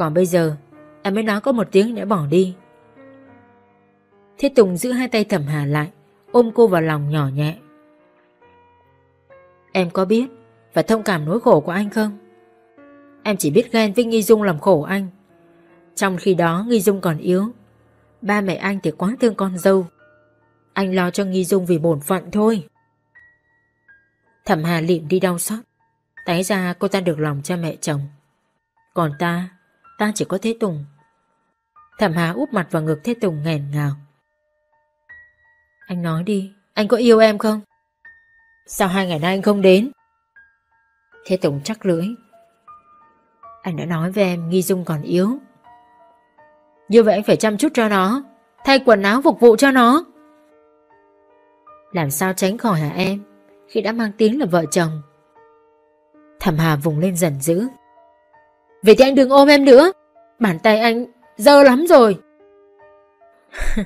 Còn bây giờ, Em mới nói có một tiếng đã bỏ đi. Thế Tùng giữ hai tay thẩm hà lại, Ôm cô vào lòng nhỏ nhẹ. Em có biết Và thông cảm nỗi khổ của anh không? Em chỉ biết ghen với Nghi Dung làm khổ anh. Trong khi đó Nghi Dung còn yếu. Ba mẹ anh thì quá thương con dâu. Anh lo cho Nghi Dung vì bổn phận thôi. Thẩm Hà liệm đi đau xót. Té ra cô ta được lòng cha mẹ chồng. Còn ta Ta chỉ có Thế Tùng. Thẩm Hà úp mặt vào ngực Thế Tùng nghẹn ngào. Anh nói đi, Anh có yêu em không? Sao hai ngày nay anh không đến? Thế Tùng chắc lưỡi. Anh đã nói với em Nghi Dung còn yếu. Như vậy anh phải chăm chút cho nó, Thay quần áo phục vụ cho nó. Làm sao tránh khỏi hả em? Khi đã mang tiếng là vợ chồng. Thẩm Hà vùng lên dần dữ. Vậy thì anh đừng ôm em nữa. Bàn tay anh dơ lắm rồi.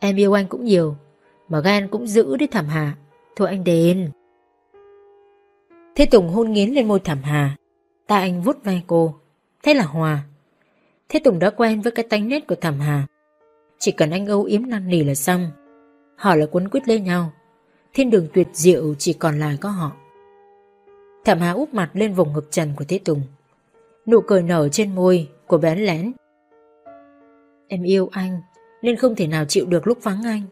Em yêu anh cũng nhiều, Mà gan cũng giữ đấy Thảm Hà. Thôi anh đến Thế Tùng hôn nghiến lên môi Thảm Hà. Ta anh vút vai cô. Thế là hòa. Thế Tùng đã quen với cái tánh nét của Thảm Hà. Chỉ cần anh âu yếm năn nỉ là xong. Họ là quấn quýt lên nhau. Thiên đường tuyệt diệu chỉ còn lại có họ. Thảm Hà úp mặt lên vùng ngực trần của Thế Tùng. Nụ cười nở trên môi của bé lén. Em yêu anh Nên không thể nào chịu được lúc vắng anh.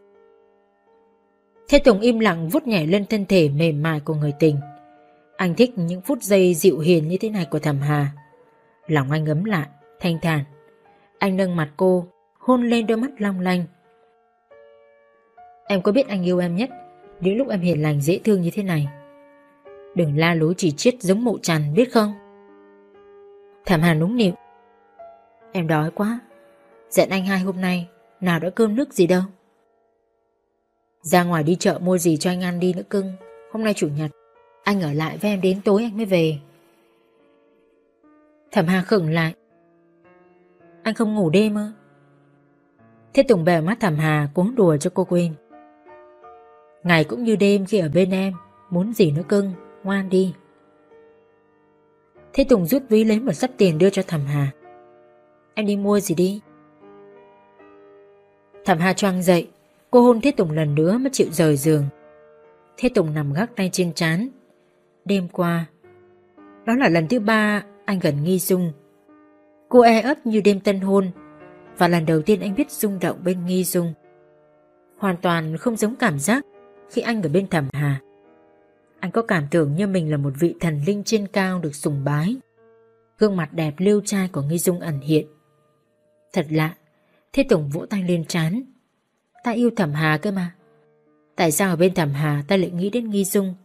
Thế Tùng im lặng vút nhảy lên thân thể mềm mại của người tình. Anh thích những phút giây dịu hiền như thế này của thầm Hà. Lòng anh ấm lại, thanh thản. Anh nâng mặt cô Hôn lên đôi mắt long lanh. Em có biết anh yêu em nhất Những lúc em hiền lành dễ thương như thế này? Đừng la lối chỉ chết giống mụ trần biết không? Thẩm Hà núng nịu. Em đói quá. Giận anh hai hôm nay, Nào đã cơm nước gì đâu. Ra ngoài đi chợ mua gì cho anh ăn đi nữa cưng. Hôm nay chủ nhật, Anh ở lại với em đến tối anh mới về. Thẩm Hà khựng lại. Anh không ngủ đêm ư? Thế Tùng bèo mắt Thẩm Hà cuốn đùa cho cô quên. Ngày cũng như đêm khi ở bên em, Muốn gì nữa cưng, Ngoan đi. Thế Tùng rút ví lấy một sắp tiền đưa cho Thẩm Hà. Em đi mua gì đi? Thẩm Hà choang dậy. Cô hôn Thế Tùng lần nữa mới chịu rời giường. Thế Tùng nằm gác tay trên trán. Đêm qua, Đó là lần thứ ba anh gần nghi dung Cô e ấp như đêm tân hôn Và lần đầu tiên anh biết rung động bên nghi dung Hoàn toàn không giống cảm giác Khi anh ở bên thẩm hà. Anh có cảm tưởng như mình là một vị thần linh trên cao được sùng bái. Gương mặt đẹp lưu trai của nghi dung ẩn hiện. Thật lạ, Thế Tùng vỗ tay lên trán. Ta yêu Thẩm Hà cơ mà. Tại sao ở bên Thẩm Hà ta lại nghĩ đến Nghi Dung?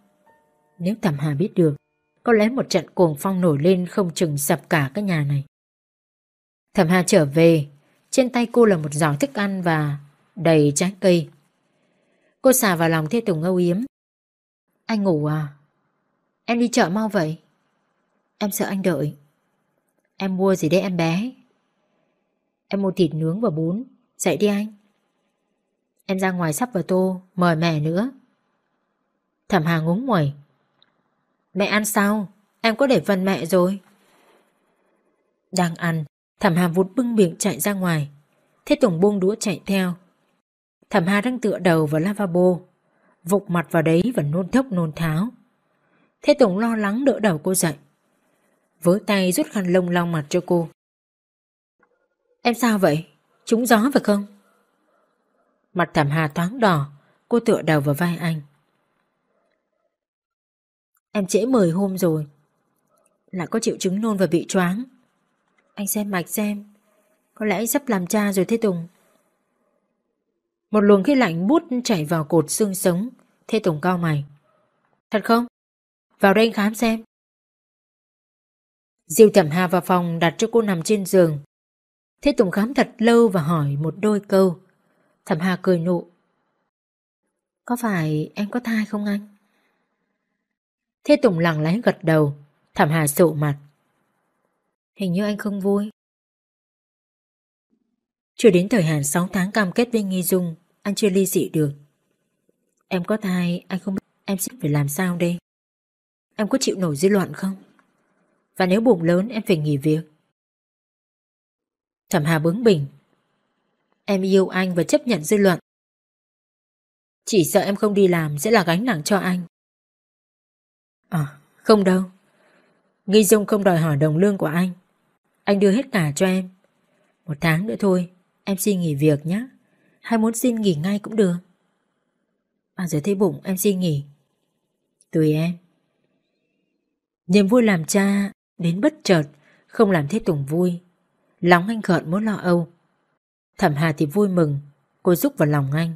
Nếu Thẩm Hà biết được, Có lẽ một trận cuồng phong nổi lên Không chừng sập cả cái nhà này. Thẩm Hà trở về, Trên tay cô là một giỏ thức ăn Và đầy trái cây. Cô xà vào lòng Thế Tùng âu yếm. Anh ngủ à? Em đi chợ mau vậy? Em sợ anh đợi. Em mua gì đấy em bé? Em mua thịt nướng và bún. Dậy đi anh. Em ra ngoài sắp vào tô, Mời mẹ nữa. Thẩm Hà ngúng nguẩy Mẹ ăn sao? Em có để phần mẹ rồi. Đang ăn, Thẩm Hà vụt bưng miệng chạy ra ngoài. Thế Tùng buông đũa chạy theo. Thẩm Hà đang tựa đầu vào lavabo vụt mặt vào đấy và nôn thốc nôn tháo. Thế Tùng lo lắng đỡ đầu cô dậy. Với tay rút khăn lông lau mặt cho cô. Em sao vậy? Trúng gió phải không? Mặt thảm hà thoáng đỏ, Cô tựa đầu vào vai anh. Em trễ 10 hôm rồi, Lại có triệu chứng nôn và bị choáng. Anh xem mạch xem, Có lẽ sắp làm cha rồi thế Tùng. Một luồng khí lạnh bút chảy vào cột xương sống Thế Tùng cao mày Thật không? Vào đây khám xem Diêu thẩm hà vào phòng đặt cho cô nằm trên giường Thế Tùng khám thật lâu và hỏi một đôi câu. Thẩm Hà cười nụ. Có phải em có thai không anh? Thế Tùng lặng lẽ gật đầu. Thẩm Hà sụ mặt. Hình như anh không vui. Chưa đến thời hạn 6 tháng cam kết với Nghi Dung, anh chưa ly dị được. Em có thai, anh không biết em sẽ phải làm sao đây? Em có chịu nổi dư luận không? Và nếu bụng lớn em phải nghỉ việc. Thẩm Hà bướng bỉnh. Em yêu anh và chấp nhận dư luận. Chỉ sợ em không đi làm sẽ là gánh nặng cho anh. À, không đâu. Nghi Dung không đòi hỏi đồng lương của anh. Anh đưa hết cả cho em. Một tháng nữa thôi, em xin nghỉ việc nhé. Hay muốn xin nghỉ ngay cũng được. À giờ thấy bụng em xin nghỉ. Tùy em. Niềm vui làm cha đến bất chợt không làm Thế Tùng vui. Lòng anh gợn muốn lo âu. Thẩm Hà thì vui mừng, cô giúp vào lòng anh,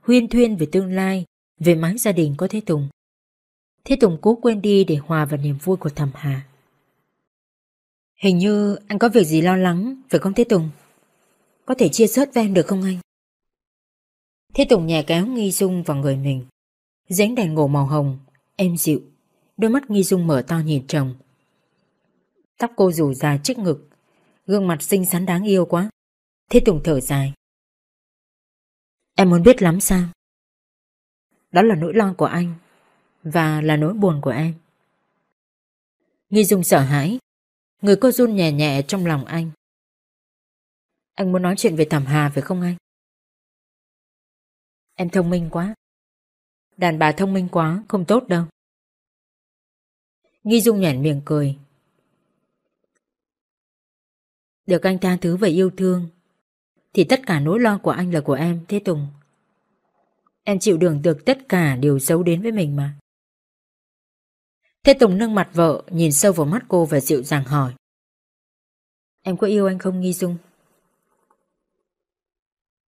huyên thuyên về tương lai, về mái gia đình có Thế Tùng. Thế Tùng cố quên đi để hòa vào niềm vui của Thẩm Hà. Hình như anh có việc gì lo lắng, phải không Thế Tùng? Có thể chia sớt với được không anh? Thế Tùng nhẹ kéo Nghi Dung vào người mình. Dánh đèn ngủ màu hồng, êm dịu. Đôi mắt Nghi Dung mở to nhìn chồng. Tóc cô rủ dài trước ngực, gương mặt xinh xắn đáng yêu quá. Thế Tùng thở dài. Em muốn biết lắm sao? Đó là nỗi lo của anh và là nỗi buồn của em. Nghi Dung sợ hãi, người cô run nhẹ nhẹ trong lòng anh. Anh muốn nói chuyện về Thẩm Hà phải không anh? Em thông minh quá. Đàn bà thông minh quá, không tốt đâu. Nghi Dung nhảy miệng cười. Được anh tha thứ và yêu thương Thì tất cả nỗi lo của anh là của em Thế Tùng Em chịu đựng được tất cả điều xấu đến với mình mà Thế Tùng nâng mặt vợ Nhìn sâu vào mắt cô và dịu dàng hỏi Em có yêu anh không Nghi Dung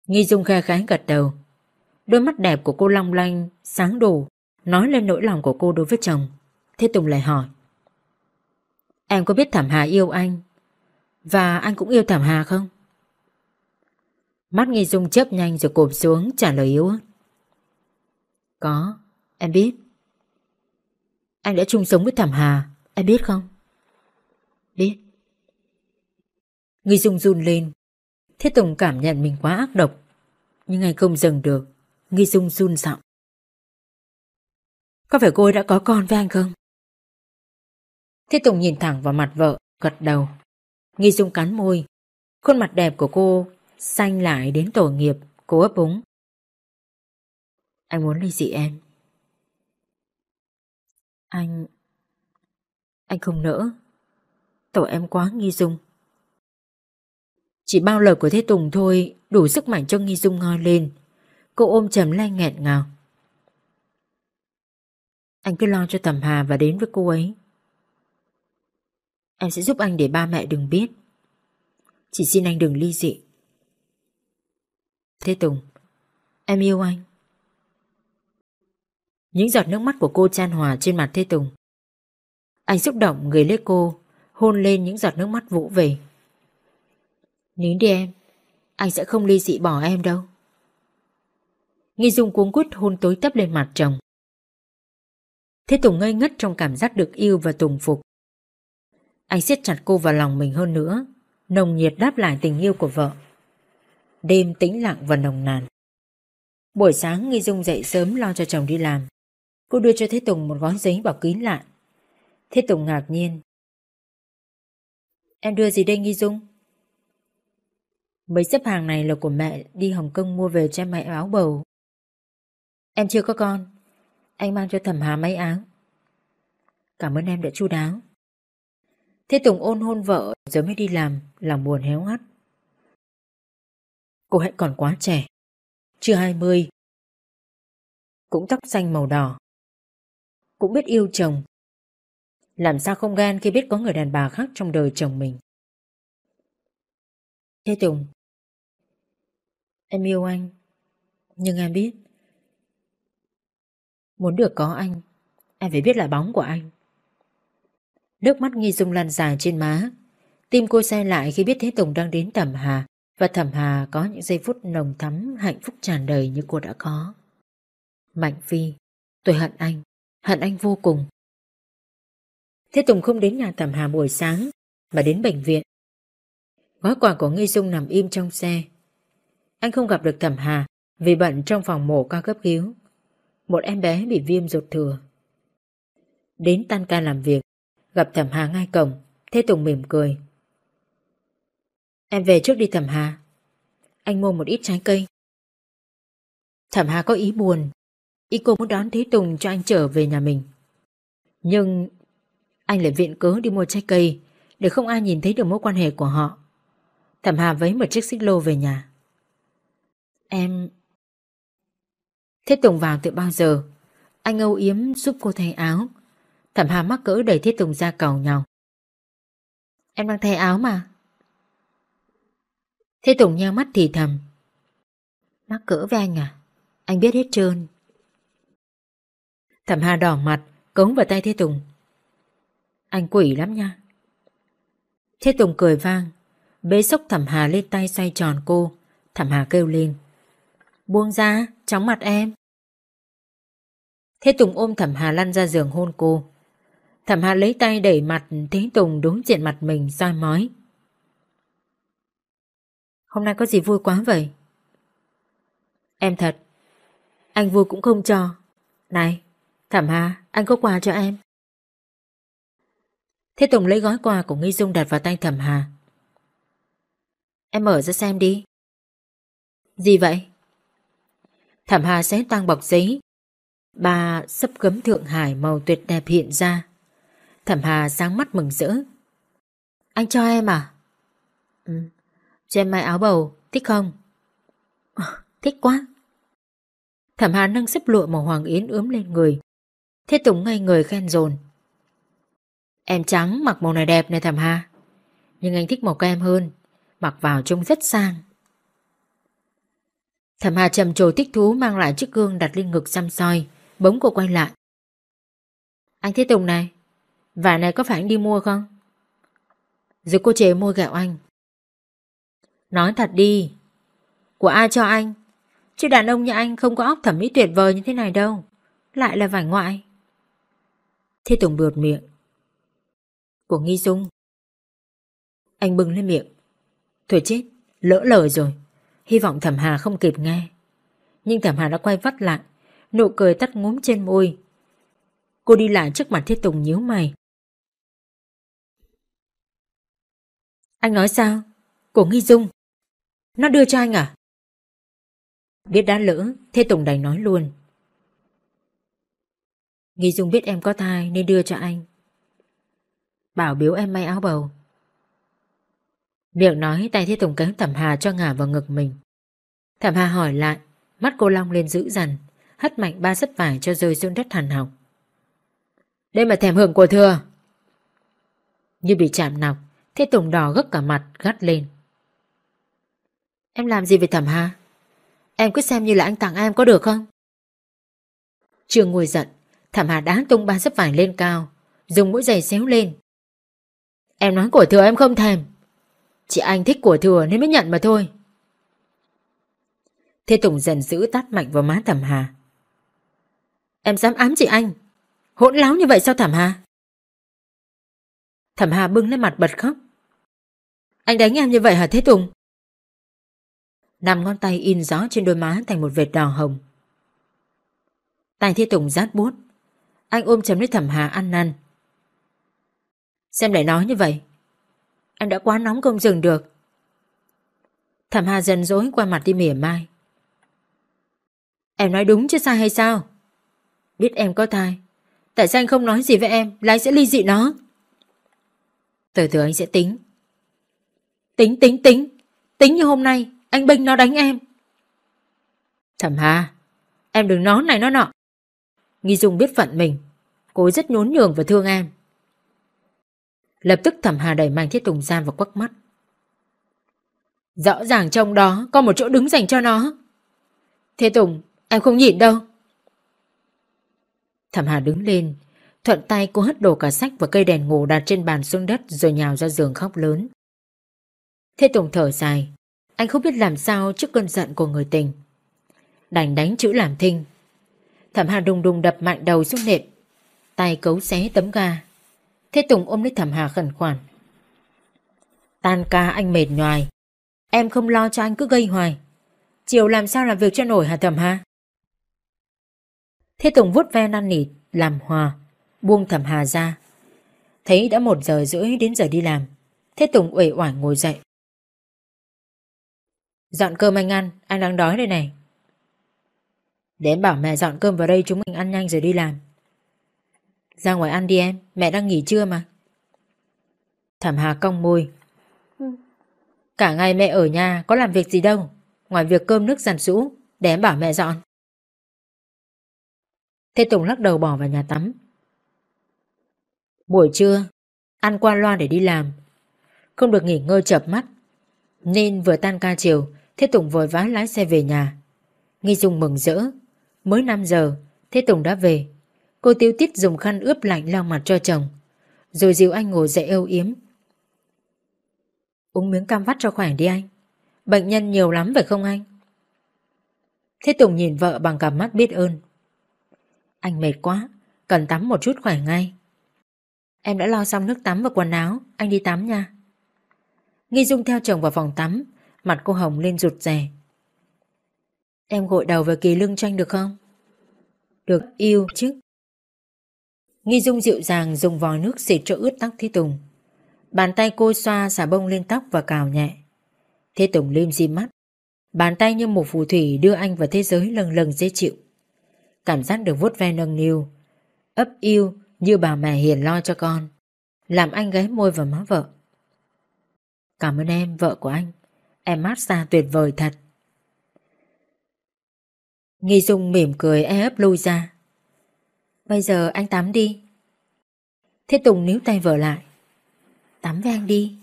Nghi Dung khe khái gật đầu Đôi mắt đẹp của cô long lanh Sáng đủ Nói lên nỗi lòng của cô đối với chồng Thế Tùng lại hỏi Em có biết Thảm Hà yêu anh và anh cũng yêu Thẩm Hà không? Mắt Nghi Dung chớp nhanh rồi cụp xuống trả lời yếu ớt. Có, em biết. Anh đã chung sống với Thẩm Hà, em biết không? Biết. Nghi Dung run lên. Thế Tùng cảm nhận mình quá ác độc. Nhưng anh không dừng được. Nghi Dung run giọng. Có phải cô ấy đã có con với anh không? Thế Tùng nhìn thẳng vào mặt vợ, gật đầu. Nghi Dung cắn môi. Khuôn mặt đẹp của cô xanh lại đến tổ nghiệp, cô ấp úng. Anh muốn ly dị em. Anh... Anh không nỡ. Tội em quá Nghi Dung. Chỉ bao lời của Thế Tùng thôi, đủ sức mạnh cho Nghi Dung ngoi lên. Cô ôm chầm lai nghẹn ngào. Anh cứ lo cho Tầm Hà và đến với cô ấy. Em sẽ giúp anh để ba mẹ đừng biết Chỉ xin anh đừng ly dị Thế Tùng, Em yêu anh Những giọt nước mắt của cô chan hòa trên mặt Thế Tùng Anh xúc động người lấy cô, Hôn lên những giọt nước mắt vũ về Nín đi em. Anh sẽ không ly dị bỏ em đâu. Nghi Dung cuống quýt hôn tối tấp lên mặt chồng. Thế Tùng ngây ngất trong cảm giác được yêu và tùng phục. Anh siết chặt cô vào lòng mình hơn nữa, Nồng nhiệt đáp lại tình yêu của vợ. Đêm tĩnh lặng và nồng nàn. Buổi sáng, Nghi Dung dậy sớm lo cho chồng đi làm. Cô đưa cho Thế Tùng một gói giấy bảo kín lại. Thế Tùng ngạc nhiên. Em đưa gì đây, Nghi Dung? Mấy xếp hàng này là của mẹ đi Hồng Kông mua về cho mẹ áo bầu Em chưa có con Anh mang cho thẩm hà mấy áo Cảm ơn em đã chu đáo Thế Tùng ôn hôn vợ rồi mới đi làm, lòng buồn héo hắt. Cô hãy còn quá trẻ, chưa 20. Cũng tóc xanh màu đỏ. Cũng biết yêu chồng. Làm sao không gan khi biết có người đàn bà khác trong đời chồng mình. Thế Tùng, em yêu anh, nhưng em biết, muốn được có anh, em phải biết là bóng của anh. Nước mắt Nghi Dung lan dài trên má. Tim cô say lại khi biết Thế Tùng đang đến Thẩm Hà và Thẩm Hà có những giây phút nồng thắm hạnh phúc tràn đầy như cô đã có. Mạnh Phi, tôi hận anh, hận anh vô cùng. Thế Tùng không đến nhà Thẩm Hà buổi sáng mà đến bệnh viện. Gói quà của Nghi Dung nằm im trong xe. Anh không gặp được Thẩm Hà vì bận trong phòng mổ ca cấp cứu. Một em bé bị viêm ruột thừa. Đến tan ca làm việc, Gặp thẩm hà ngay cổng Thế Tùng mỉm cười Em về trước đi Thẩm Hà. Anh mua một ít trái cây. Thẩm Hà có ý buồn. Ý cô muốn đón Thế Tùng cho anh trở về nhà mình. Nhưng anh lại viện cớ đi mua trái cây để không ai nhìn thấy được mối quan hệ của họ. Thẩm Hà vấy một chiếc xích lô về nhà. Em... Thế Tùng vào từ bao giờ? Anh âu yếm giúp cô thay áo. Thẩm Hà mắc cỡ đẩy Thế Tùng ra cầu nhau. Em đang thay áo mà. Thế Tùng nheo mắt thì thầm. Mắc cỡ với anh à? Anh biết hết trơn. Thẩm Hà đỏ mặt, cống vào tay Thế Tùng. Anh quỷ lắm nha. Thế Tùng cười vang, bế sốc Thẩm Hà lên tay xoay tròn cô. Thẩm Hà kêu lên. Buông ra, chóng mặt em. Thế Tùng ôm Thẩm Hà lăn ra giường hôn cô. Thẩm Hà lấy tay đẩy mặt Thế Tùng đúng diện mặt mình soi mói. Hôm nay có gì vui quá vậy? Em thật. Anh vui cũng không cho. Này, Thẩm Hà, anh có quà cho em. Thế Tùng lấy gói quà của Nghi Dung đặt vào tay Thẩm Hà. Em mở ra xem đi. Gì vậy? Thẩm Hà xé toang bọc giấy. Ba sấp gấm Thượng Hải màu tuyệt đẹp hiện ra. Thẩm Hà sáng mắt mừng rỡ. Anh cho em à? Ừ. Cho em may áo bầu, thích không? À, thích quá. Thẩm Hà nâng sấp lụa màu hoàng yến ướm lên người. Thế Tùng ngay người khen dồn. Em trắng mặc màu này đẹp này Thẩm Hà. Nhưng anh thích màu kem hơn. Mặc vào trông rất sang. Thẩm Hà trầm trồ thích thú mang lại chiếc gương đặt lên ngực xăm soi. Bỗng cô quay lại. Anh Thế Tùng này, vải này có phải anh đi mua không? Rồi cô chế mua gạo anh. Nói thật đi, của ai cho anh? Chứ đàn ông như anh không có óc thẩm mỹ tuyệt vời như thế này đâu. Lại là vải ngoại. Thế Tùng bượt miệng. Của Nghi Dung. Anh bưng lên miệng. Thôi chết, lỡ lời rồi. Hy vọng thẩm hà không kịp nghe. Nhưng thẩm hà đã quay vắt lại. Nụ cười tắt ngúm trên môi. Cô đi lại trước mặt Thế Tùng nhíu mày. Anh nói sao? Của Nghi Dung. Nó đưa cho anh à? Biết đã lỡ, Thế Tùng đành nói luôn. Nghi Dung biết em có thai nên đưa cho anh. Bảo biếu em may áo bầu. Miệng nói tay Thế Tùng kéo Thẩm Hà cho ngả vào ngực mình. Thẩm Hà hỏi lại, mắt cô long lên dữ dằn, hất mạnh ba sấp vải cho rơi xuống đất hàn học. Đây mà thèm hưởng của thừa. Như bị chạm nọc, Thế Tùng đỏ gấp cả mặt, gắt lên. Em làm gì về Thẩm Hà? Em cứ xem như là anh tặng em có được không? Trường ngồi giận, Thẩm Hà đá tung ba sấp vải lên cao, dùng mũi giày xéo lên. Em nói của thừa em không thèm. Chị anh thích của thừa nên mới nhận mà thôi. Thế Tùng dần giữ tát mạnh vào má Thẩm Hà. Em dám ám chị anh. Hỗn láo như vậy sao Thẩm Hà? Thẩm Hà bưng lên mặt bật khóc. Anh đánh em như vậy hả Thế Tùng? Nằm ngón tay in rõ trên đôi má thành một vệt đỏ hồng. Tay Thế Tùng rát bút. Anh ôm chấm lấy Thẩm Hà ăn năn. Xem lại nói như vậy. Anh đã quá nóng không dừng được. Thẩm Hà dần dối qua mặt đi mỉa mai. Em nói đúng chứ sai hay sao? Biết em có thai. Tại sao anh không nói gì với em là anh sẽ ly dị nó? Từ từ anh sẽ tính. Tính tính tính. Tính như hôm nay anh Bình nó đánh em. Thẩm Hà, em đừng nói này nó nọ. Nghi Dung biết phận mình. Cô rất nhún nhường và thương em. Lập tức Thẩm Hà đẩy Mạnh Thiết Tùng gian và quắc mắt. Rõ ràng trong đó có một chỗ đứng dành cho nó. Thế Tùng, em không nhịn đâu. Thẩm Hà đứng lên, thuận tay cô hất đổ cả sách và cây đèn ngủ đặt trên bàn xuống đất rồi nhào ra giường khóc lớn. Thế Tùng thở dài, anh không biết làm sao trước cơn giận của người tình. Đành đánh chữ làm thinh. Thẩm Hà đùng đùng đập mạnh đầu xuống nệm, tay cấu xé tấm ga. Thế Tùng ôm lấy Thẩm Hà khẩn khoản. Tan ca anh mệt nhoài, em không lo cho anh cứ gây hoài. Chiều làm sao làm việc cho nổi hả Thẩm Hà? Thế Tùng vuốt ve năn nỉ làm hòa, buông Thẩm Hà ra. Thấy đã một giờ rưỡi đến giờ đi làm, Thế Tùng uể oải ngồi dậy. Dọn cơm anh ăn, anh đang đói đây này. Để em bảo mẹ dọn cơm vào đây chúng mình ăn nhanh rồi đi làm. Ra ngoài ăn đi em, mẹ đang nghỉ trưa mà. Thẩm Hà cong môi. Cả ngày mẹ ở nhà có làm việc gì đâu, ngoài việc cơm nước giặt rũ, để em bảo mẹ dọn. Thế Tùng lắc đầu bỏ vào nhà tắm. Buổi trưa, ăn qua loa để đi làm. Không được nghỉ ngơi chập mắt. Nên vừa tan ca chiều, Thế Tùng vội vã lái xe về nhà. Nghi Dung mừng rỡ. Mới 5 giờ, Thế Tùng đã về. Cô tiêu tiết dùng khăn ướp lạnh lau mặt cho chồng. Rồi dìu anh ngồi dậy âu yếm. Uống miếng cam vắt cho khỏe đi anh. Bệnh nhân nhiều lắm phải không anh? Thế Tùng nhìn vợ bằng cả mắt biết ơn. Anh mệt quá, cần tắm một chút khỏe ngay. Em đã lo xong nước tắm và quần áo, anh đi tắm nha. Nghi Dung theo chồng vào phòng tắm, mặt cô hồng lên rụt rè. Em gội đầu và kỳ lưng tranh được không? Được yêu chứ. Nghi Dung dịu dàng dùng vòi nước xịt cho ướt tóc Thế Tùng. Bàn tay cô xoa xả bông lên tóc và cào nhẹ. Thế Tùng lim di mắt. Bàn tay như một phù thủy đưa anh vào thế giới lần lần dễ chịu. Cảm giác được vuốt ve nâng niu, ấp yêu như bà mẹ hiền lo cho con. Làm anh gáy môi vào má vợ. Cảm ơn em, vợ của anh. Em mát xa tuyệt vời thật. Nghi Dung mỉm cười e ấp lui ra. Bây giờ anh tắm đi. Thế Tùng níu tay vợ lại. Tắm với anh đi.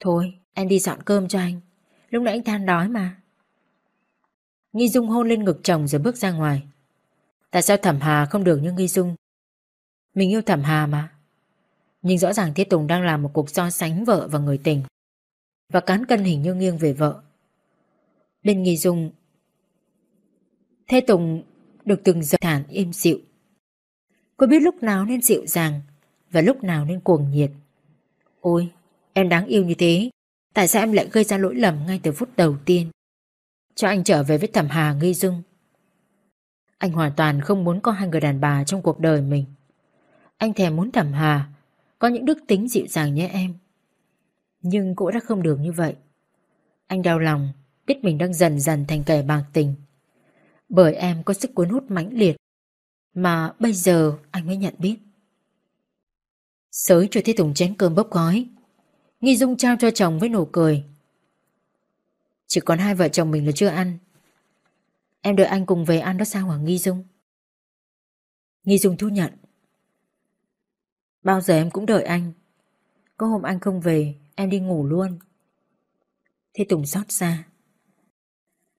Thôi, em đi dọn cơm cho anh. Lúc nãy anh than đói mà. Nghi Dung hôn lên ngực chồng rồi bước ra ngoài. Tại sao Thẩm Hà không được như Nghi Dung? Mình yêu Thẩm Hà mà. Nhưng rõ ràng thế Tùng đang làm một cuộc so sánh vợ và người tình. Và cán cân hình như nghiêng về vợ. Bên Nghi Dung Thế Tùng được từng giờ thản im dịu. Cô biết lúc nào nên dịu dàng và lúc nào nên cuồng nhiệt. Ôi, em đáng yêu như thế. Tại sao em lại gây ra lỗi lầm ngay từ phút đầu tiên? Cho anh trở về với thẩm hà nghi dung. Anh hoàn toàn không muốn có hai người đàn bà trong cuộc đời mình. Anh thèm muốn thẩm hà, có những đức tính dịu dàng như em. Nhưng cũng đã không được như vậy. Anh đau lòng, biết mình đang dần dần thành kẻ bạc tình. Bởi em có sức cuốn hút mãnh liệt, mà bây giờ anh mới nhận biết. Sới cho Thế Tùng chén cơm bốc gói, Nghi Dung trao cho chồng với nụ cười. Chỉ còn hai vợ chồng mình là chưa ăn. Em đợi anh cùng về ăn đó sao hả Nghi Dung? Nghi Dung thu nhận. Bao giờ em cũng đợi anh. Có hôm anh không về, em đi ngủ luôn. Thế Tùng xót xa.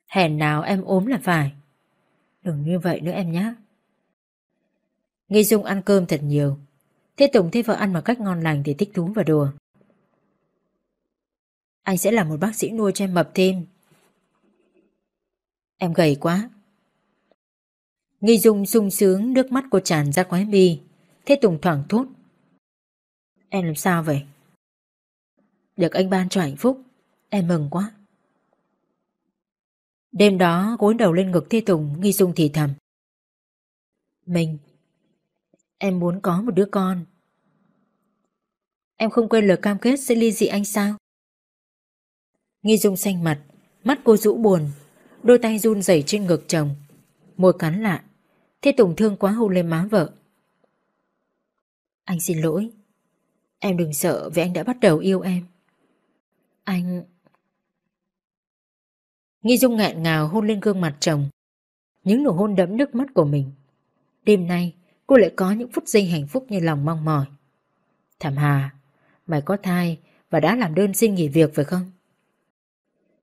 Hèn nào em ốm là phải. Đừng như vậy nữa em nhé. Nghi Dung ăn cơm thật nhiều. Thế Tùng thấy vợ ăn một cách ngon lành thì thích thú và đùa. Anh sẽ là một bác sĩ nuôi cho em mập thêm. Em gầy quá. Nghi Dung sung sướng, nước mắt cô tràn ra khóe mi. Thế Tùng thoảng thốt. Em làm sao vậy? Được anh ban cho hạnh phúc. Em mừng quá. Đêm đó gối đầu lên ngực Thế Tùng, Nghi Dung thì thầm. Mình Em muốn có một đứa con. Em không quên lời cam kết sẽ ly dị anh sao? Nghi Dung xanh mặt, mắt cô rũ buồn, đôi tay run rẩy trên ngực chồng, môi cắn lại. Thế Tùng thương quá hôn lên má vợ. Anh xin lỗi. Em đừng sợ vì anh đã bắt đầu yêu em. Anh... Nghi Dung ngạn ngào hôn lên gương mặt chồng. Những nụ hôn đẫm nước mắt của mình. Đêm nay, cô lại có những phút giây hạnh phúc như lòng mong mỏi. Thảm Hà, mày có thai và đã làm đơn xin nghỉ việc phải không?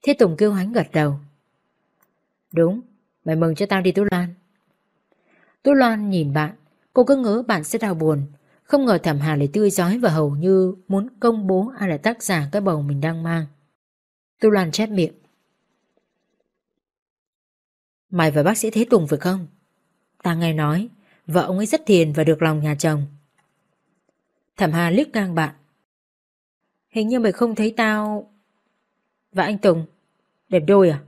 Thế Tùng kêu hánh gật đầu. Đúng, mày mừng cho tao đi Tú Loan. Tú Loan nhìn bạn, cô cứ ngỡ bạn sẽ đau buồn. Không ngờ Thảm Hà lại tươi giói và hầu như muốn công bố ai là tác giả cái bầu mình đang mang. Tu Loan chép miệng. Mày và bác sĩ Thế Tùng phải không? Ta nghe nói, vợ ông ấy rất thiền và được lòng nhà chồng. Thẩm Hà liếc ngang bạn. Hình như mày không thấy tao... Và anh Tùng, đẹp đôi à?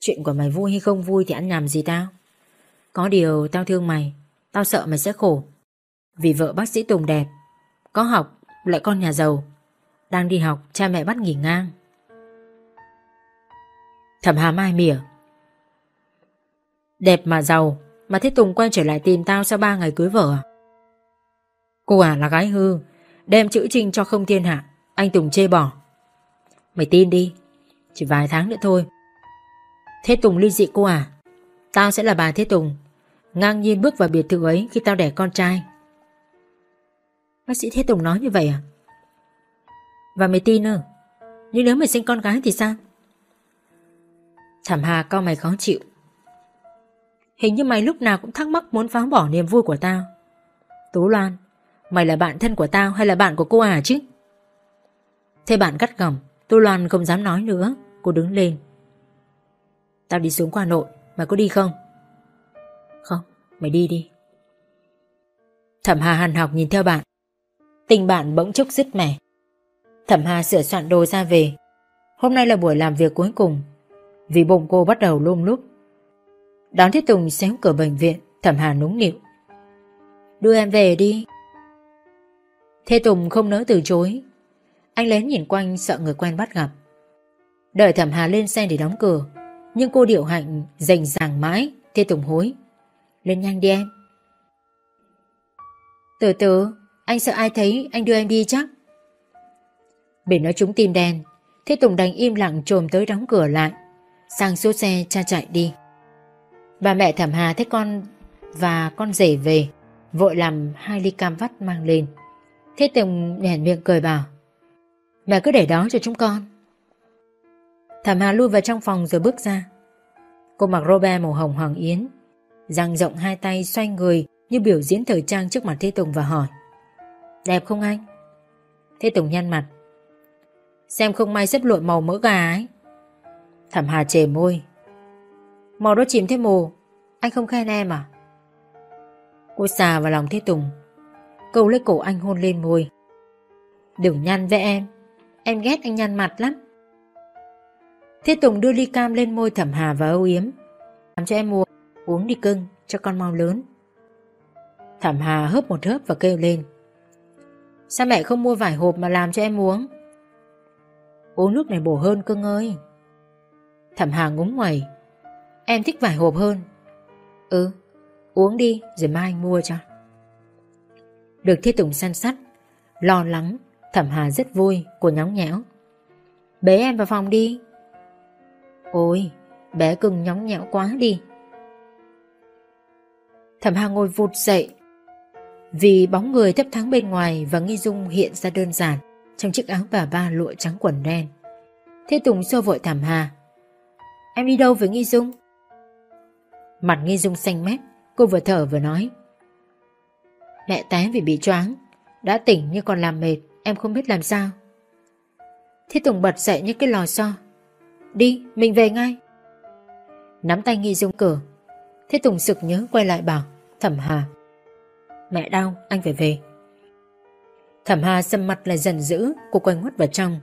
Chuyện của mày vui hay không vui thì ăn nhầm gì tao? Có điều tao thương mày, tao sợ mày sẽ khổ. Vì vợ bác sĩ Tùng đẹp, có học, lại con nhà giàu. Đang đi học, cha mẹ bắt nghỉ ngang. Thẩm Hà mai mỉa. Đẹp mà giàu, mà Thế Tùng quay trở lại tìm tao sau ba ngày cưới vợ à? Cô à là gái hư, đem chữ trinh cho không thiên hạ, anh Tùng chê bỏ. Mày tin đi, chỉ vài tháng nữa thôi. Thế Tùng ly dị cô à? Tao sẽ là bà Thế Tùng, ngang nhiên bước vào biệt thự ấy khi tao đẻ con trai. Bác sĩ Thế Tùng nói như vậy à? Và mày tin ư? Nhưng nếu mày sinh con gái thì sao? Thảm Hà cao mày khó chịu. Hình như mày lúc nào cũng thắc mắc muốn phá bỏ niềm vui của tao. Tú Loan, mày là bạn thân của tao hay là bạn của cô à chứ? Thế bạn cắt gỏng, Tú Loan không dám nói nữa, cô đứng lên. Tao đi xuống qua nội, mày có đi không? Không, mày đi đi. Thẩm Hà hàn học nhìn theo bạn. Tình bạn bỗng chốc dứt mẻ. Thẩm Hà sửa soạn đồ ra về. Hôm nay là buổi làm việc cuối cùng. Vì bụng cô bắt đầu lum lúc. Đón Thế Tùng xéo cửa bệnh viện, Thẩm Hà núng nịu. Đưa em về đi. Thế Tùng không nỡ từ chối. Anh lén nhìn quanh sợ người quen bắt gặp. Đợi Thẩm Hà lên xe để đóng cửa. Nhưng cô điệu hạnh dành dàng mãi, Thế Tùng hối. Lên nhanh đi em. Từ từ, anh sợ ai thấy anh đưa em đi chắc. Bị nói chúng tim đen, Thế Tùng đành im lặng trồm tới đóng cửa lại. Sang số xe cha chạy đi. Bà mẹ thẩm hà thấy con và con rể về, vội làm hai ly cam vắt mang lên. Thế Tùng nhèn miệng cười bảo, mẹ cứ để đó cho chúng con. Thẩm hà lui vào trong phòng rồi bước ra. Cô mặc robe màu hồng hoàng yến, dang rộng hai tay xoay người như biểu diễn thời trang trước mặt Thế Tùng và hỏi. Đẹp không anh? Thế Tùng nhăn mặt. Xem không may xếp lụa màu mỡ gà ấy. Thẩm Hà chề môi. Màu đó chìm thế mù, anh không khen em à? Cô xà vào lòng Thế Tùng. Câu lấy cổ anh hôn lên môi. Đừng nhăn với em, em ghét anh nhăn mặt lắm. Thế Tùng đưa ly cam lên môi Thẩm Hà và âu yếm. Làm cho em mua, uống đi cưng, cho con mau lớn. Thẩm Hà hớp một hớp và kêu lên. Sao mẹ không mua vải hộp mà làm cho em uống? Uống nước này bổ hơn cưng ơi. Thẩm Hà ngúng ngoài. Em thích vải hộp hơn. Ừ, uống đi rồi mai anh mua cho. Được Thiết Tùng săn sắt, lo lắng, Thẩm Hà rất vui, cô nhóng nhẽo. Bế em vào phòng đi. Ôi, bé cưng nhóng nhẽo quá đi. Thẩm Hà ngồi vụt dậy vì bóng người thấp thoáng bên ngoài và nghi dung hiện ra đơn giản trong chiếc áo bà ba lụa trắng quần đen. Thế Tùng xô vội Thẩm hà. Em đi đâu với nghi dung? Mặt nghi dung xanh mét, cô vừa thở vừa nói. Mẹ té vì bị choáng, đã tỉnh nhưng còn làm mệt, em không biết làm sao. Thế Tùng bật dậy như cái lò xo. Đi, mình về ngay. Nắm tay nghi dung cửa. Thế Tùng sực nhớ quay lại bảo, thẩm hà. Mẹ đau, anh phải về. Thẩm Hà sầm mặt lại dần dữ, cô quay ngoắt vào trong.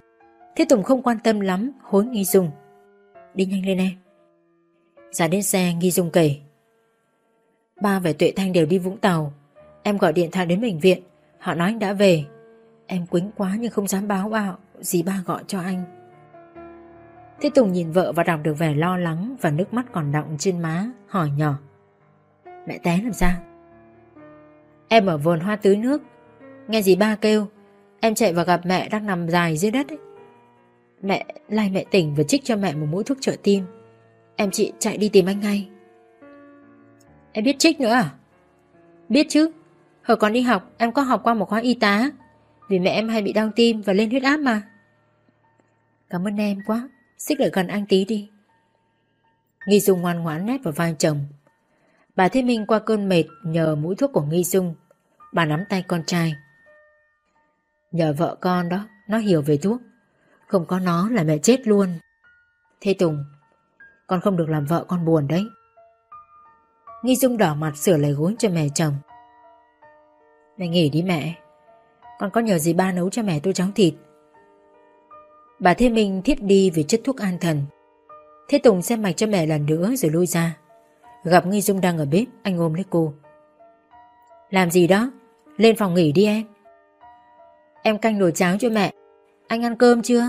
Thế Tùng không quan tâm lắm, hối Nghi Dung. Đi nhanh lên em. Ra đến xe, Nghi Dung kể. Ba và Tuệ Thanh đều đi Vũng Tàu. Em gọi điện thoại đến bệnh viện, họ nói anh đã về. Em quính quá nhưng không dám báo bạo, dì ba gọi cho anh. Thế Tùng nhìn vợ và đọc được vẻ lo lắng và nước mắt còn đọng trên má, hỏi nhỏ. Mẹ té làm sao? Em ở vườn hoa tưới nước Nghe gì ba kêu Em chạy vào gặp mẹ đang nằm dài dưới đất ấy. Mẹ lai mẹ tỉnh và trích cho mẹ một mũi thuốc trợ tim Em chị chạy đi tìm anh ngay. Em biết trích nữa à? Biết chứ. Hồi còn đi học, em có học qua một khóa y tá. Vì mẹ em hay bị đau tim và lên huyết áp mà. Cảm ơn em quá. Xích lại gần anh tí đi. Nghi Dung ngoan ngoãn nét vào vai chồng. Bà Thế Minh qua cơn mệt nhờ mũi thuốc của Nghi Dung. Bà nắm tay con trai. Nhờ vợ con đó, Nó hiểu về thuốc. Không có nó là mẹ chết luôn. Thế Tùng con không được làm vợ con buồn đấy. Nghi Dung đỏ mặt sửa lấy gối cho mẹ chồng. Mẹ nghỉ đi mẹ, Con có nhờ gì ba nấu cho mẹ tôi cháo thịt. Bà Thế Minh thiết đi vì chất thuốc an thần. Thế Tùng xem mạch cho mẹ lần nữa rồi lui ra. Gặp Nghi Dung đang ở bếp, Anh ôm lấy cô. Làm gì đó, Lên phòng nghỉ đi em. Em canh nồi cháo cho mẹ. Anh ăn cơm chưa?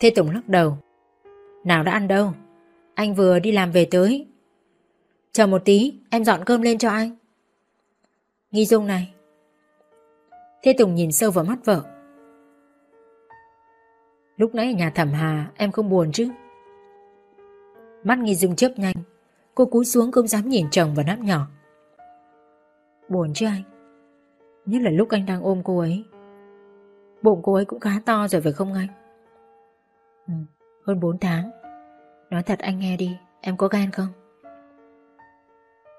Thế Tùng lắc đầu. Nào đã ăn đâu? Anh vừa đi làm về tới. Chờ một tí em dọn cơm lên cho anh. Nghi Dung này. Thế Tùng nhìn sâu vào mắt vợ. Lúc nãy ở nhà thẩm Hà em không buồn chứ? Mắt Nghi Dung chớp nhanh. Cô cúi xuống không dám nhìn chồng và nắp nhỏ. Buồn chứ anh? Nhất là lúc anh đang ôm cô ấy. Bụng cô ấy cũng khá to rồi phải không anh? Ừ, Hơn 4 tháng. Nói thật anh nghe đi, Em có gan không?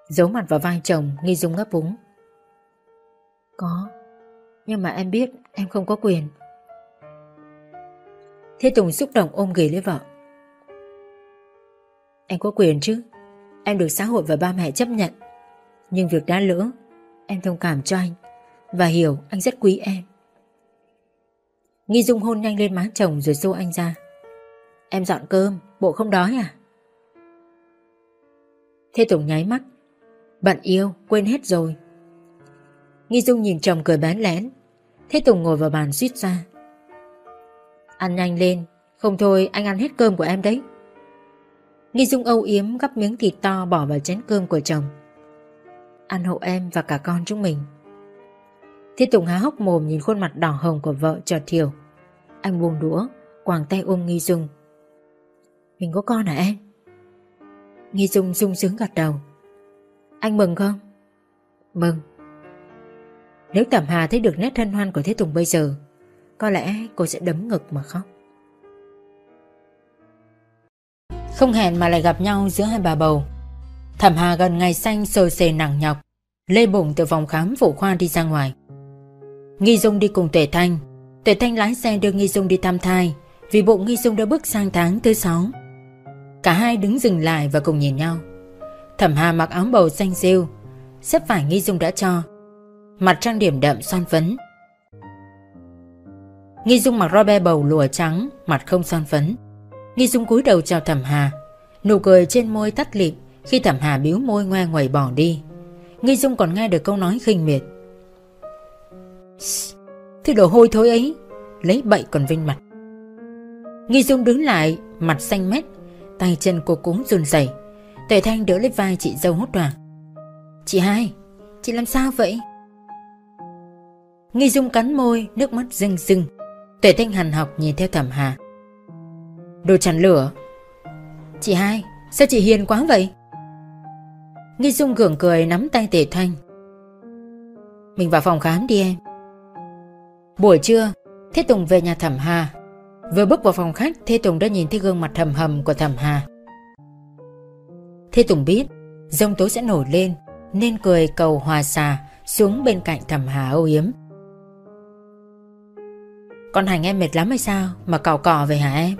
Giấu mặt vào vai chồng, Nghi Dung ngấp úng. Có, Nhưng mà em biết em không có quyền. Thế Tùng xúc động ôm ghì lấy vợ. Em có quyền chứ? Em được xã hội và ba mẹ chấp nhận. Nhưng việc đã lỡ, Em thông cảm cho anh Và hiểu anh rất quý em. Nghi Dung hôn nhanh lên má chồng rồi xô anh ra. Em dọn cơm, Bộ không đói à? Thế Tùng nháy mắt. Bận yêu, quên hết rồi. Nghi Dung nhìn chồng cười bán lén. Thế Tùng ngồi vào bàn suýt ra. Ăn nhanh lên, Không thôi anh ăn hết cơm của em đấy. Nghi Dung âu yếm gắp miếng thịt to bỏ vào chén cơm của chồng. Ăn hộ em và cả con chúng mình. Thế Tùng há hốc mồm nhìn khuôn mặt đỏ hồng của vợ chợt thiểu. Anh buông đũa, Quàng tay ôm Nghi Dung. Mình có con hả em? Nghi Dung sung sướng gật đầu. Anh mừng không? Mừng. Nếu Tẩm Hà thấy được nét hân hoan của Thế Tùng bây giờ, Có lẽ cô sẽ đấm ngực mà khóc. Không hẹn mà lại gặp nhau giữa hai bà bầu. Thẩm Hà gần ngày xanh sồi sề nặng nhọc, Lê bụng từ phòng khám phụ khoa đi ra ngoài. Nghi Dung đi cùng Tuệ Thanh. Tuệ Thanh lái xe đưa Nghi Dung đi thăm thai, Vì bụng Nghi Dung đã bước sang tháng thứ sáu. Cả hai đứng dừng lại và cùng nhìn nhau. Thẩm Hà mặc áo bầu xanh rêu Xếp phải Nghi Dung đã cho, Mặt trang điểm đậm son phấn. Nghi Dung mặc robe bầu lụa trắng, Mặt không son phấn. Nghi Dung cúi đầu chào Thẩm Hà, Nụ cười trên môi tắt lịm Khi Thẩm Hà biếu môi ngoe ngoẩy bỏ đi. Nghi Dung còn nghe được câu nói khinh miệt. Thứ đồ hôi thối ấy, Lấy bậy còn vinh mặt. Nghi Dung đứng lại, Mặt xanh mét Tay chân cô cũng run rẩy. Tuệ Thanh đỡ lấy vai chị dâu hốt hoảng. Chị hai, Chị làm sao vậy? Nghi Dung cắn môi, Nước mắt rưng rưng. Tuệ Thanh hằn học nhìn theo thẩm hà. Đồ chắn lửa. Chị hai, Sao chị hiền quá vậy? Nghi Dung gượng cười nắm tay Tề Thanh. Mình vào phòng khám đi em. Buổi trưa Thế Tùng về nhà Thẩm Hà. Vừa bước vào phòng khách, Thế Tùng đã nhìn thấy gương mặt thầm hầm của Thẩm Hà. Thế Tùng biết Dông tố sẽ nổi lên, Nên cười cầu hòa xà Xuống bên cạnh Thẩm Hà âu yếm. Con hành em mệt lắm hay sao? Mà cào cò về hả em?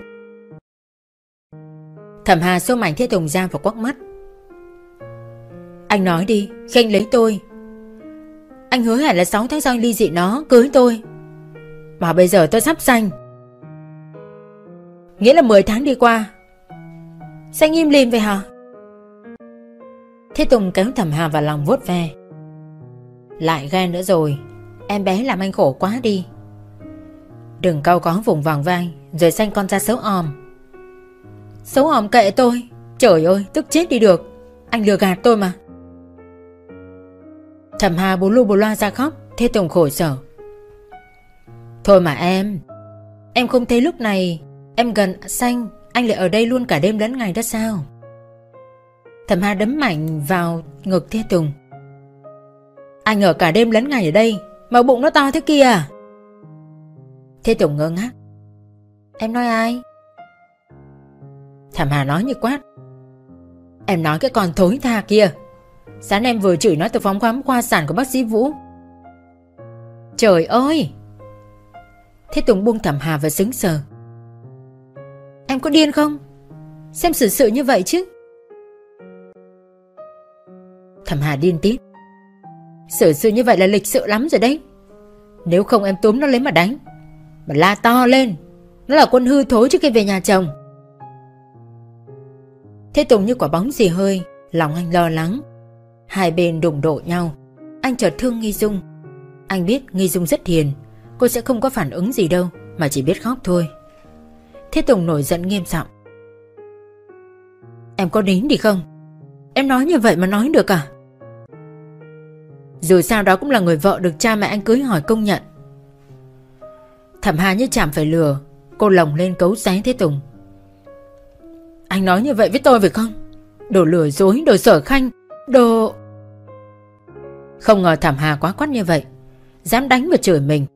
Thẩm Hà xô mảnh Thế Tùng ra và quắc mắt. Anh nói đi Khi lấy tôi. Anh hứa hẹn là 6 tháng sau anh ly dị nó, Cưới tôi. Mà bây giờ tôi sắp sanh. Nghĩa là 10 tháng đi qua. Xanh im lìm vậy hả? Thế Tùng kéo thẩm hà vào lòng vuốt ve. Lại ghen nữa rồi. Em bé làm anh khổ quá đi. Đừng cau có vùng vàng vai, Rồi xanh con ra xấu om. Xấu om kệ tôi. Trời ơi, tức chết đi được. Anh lừa gạt tôi mà. Thẩm hà bù lu bù loa ra khóc, Thế Tùng khổ sở. Thôi mà em. Em không thấy lúc này Em gần, xanh. Anh lại ở đây luôn cả đêm lẫn ngày đó sao? Thẩm Hà đấm mạnh vào ngực Thế Tùng. Anh ở cả đêm lẫn ngày ở đây, Mà bụng nó to thế kia à? Thế Tùng ngơ ngác. Em nói ai? Thẩm Hà nói như quát. Em nói cái con thối tha kia. Sáng em vừa chửi nó từ phòng khám khoa sản của bác sĩ Vũ. Trời ơi! Thế Tùng buông Thẩm Hà và xứng sờ. Em có điên không? Xem xử sự như vậy chứ. Thẩm Hà điên tiết Xử sự như vậy là lịch sự lắm rồi đấy. Nếu không em túm nó lấy mà đánh. Mà la to lên. Nó là quân hư thối trước khi về nhà chồng. Thế Tùng như quả bóng gì hơi, Lòng anh lo lắng. Hai bên đụng độ nhau. Anh chợt thương Nghi Dung. Anh biết Nghi Dung rất hiền. Cô sẽ không có phản ứng gì đâu, Mà chỉ biết khóc thôi. Thế Tùng nổi giận nghiêm giọng. Em có đến đi không? Em nói như vậy mà nói được à? Dù sao đó cũng là người vợ được cha mẹ anh cưới hỏi công nhận. Thẩm Hà như chạm phải lừa Cô lồng lên cấu xé Thế Tùng. Anh nói như vậy với tôi phải không? Đồ lừa dối, đồ sở khanh Đồ... Không ngờ Thẩm Hà quá quát như vậy Dám đánh và chửi mình.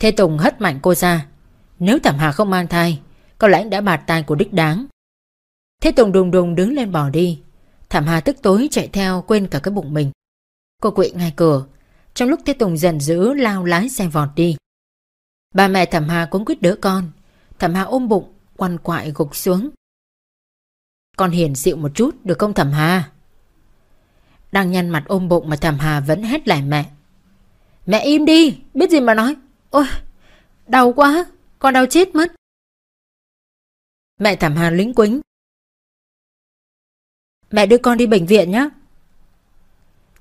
Thế Tùng hất mạnh cô ra. Nếu Thẩm Hà không mang thai có lẽ đã bạt tai của đích đáng. Thế Tùng đùng đùng đứng lên bỏ đi. Thảm Hà tức tối chạy theo quên cả cái bụng mình. Cô quỵ ngay cửa. Trong lúc Thế Tùng giận dữ, lao lái xe vọt đi. Bà mẹ Thảm Hà cũng quyết đỡ con. Thảm Hà ôm bụng, Quằn quại gục xuống. Con hiền dịu một chút, được không Thẩm Hà? Đang nhăn mặt ôm bụng mà Thẩm Hà vẫn hét lại mẹ. Mẹ im đi, Biết gì mà nói. Ôi, đau quá, Con đau chết mất. Mẹ thảm Hà lính quính Mẹ đưa con đi bệnh viện nhé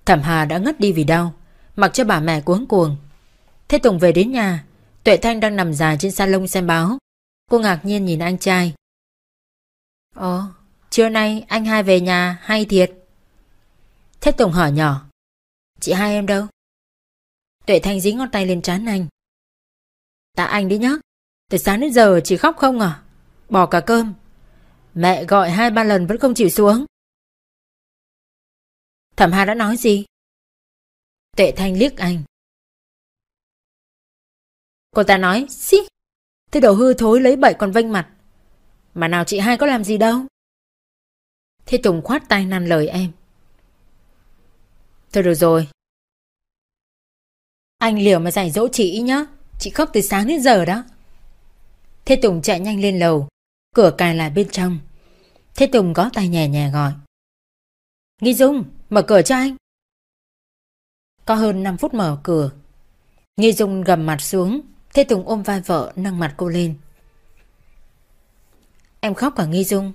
thảm Hà đã ngất đi vì đau, Mặc cho bà mẹ cuống cuồng. Thế Tùng về đến nhà, Tuệ Thanh đang nằm dài trên salon xem báo. Cô ngạc nhiên nhìn anh trai. Ồ, Trưa nay anh hai về nhà hay thiệt? Thế Tùng hỏi nhỏ. Chị hai em đâu? Tuệ Thanh dí ngón tay lên trán anh. Tạ anh đi nhá. Từ sáng đến giờ chị khóc không à? Bỏ cả cơm Mẹ gọi hai ba lần vẫn không chịu xuống Thẩm Hà đã nói gì? Tệ Thanh liếc anh. Cô ta nói, xí, Thế đồ hư thối lấy bậy còn vênh mặt. Mà nào chị hai có làm gì đâu. Thế Tùng khoát tay năn lời em. Thôi được rồi. Anh liều mà giải dỗ chị nhá. Chị khóc từ sáng đến giờ đó. Thế Tùng chạy nhanh lên lầu. Cửa cài lại bên trong. Thế Tùng gõ tay nhẹ nhẹ gọi. Nghi Dung, Mở cửa cho anh. Có hơn 5 phút mở cửa. Nghi Dung gầm mặt xuống. Thế Tùng ôm vai vợ nâng mặt cô lên. Em khóc cả Nghi Dung?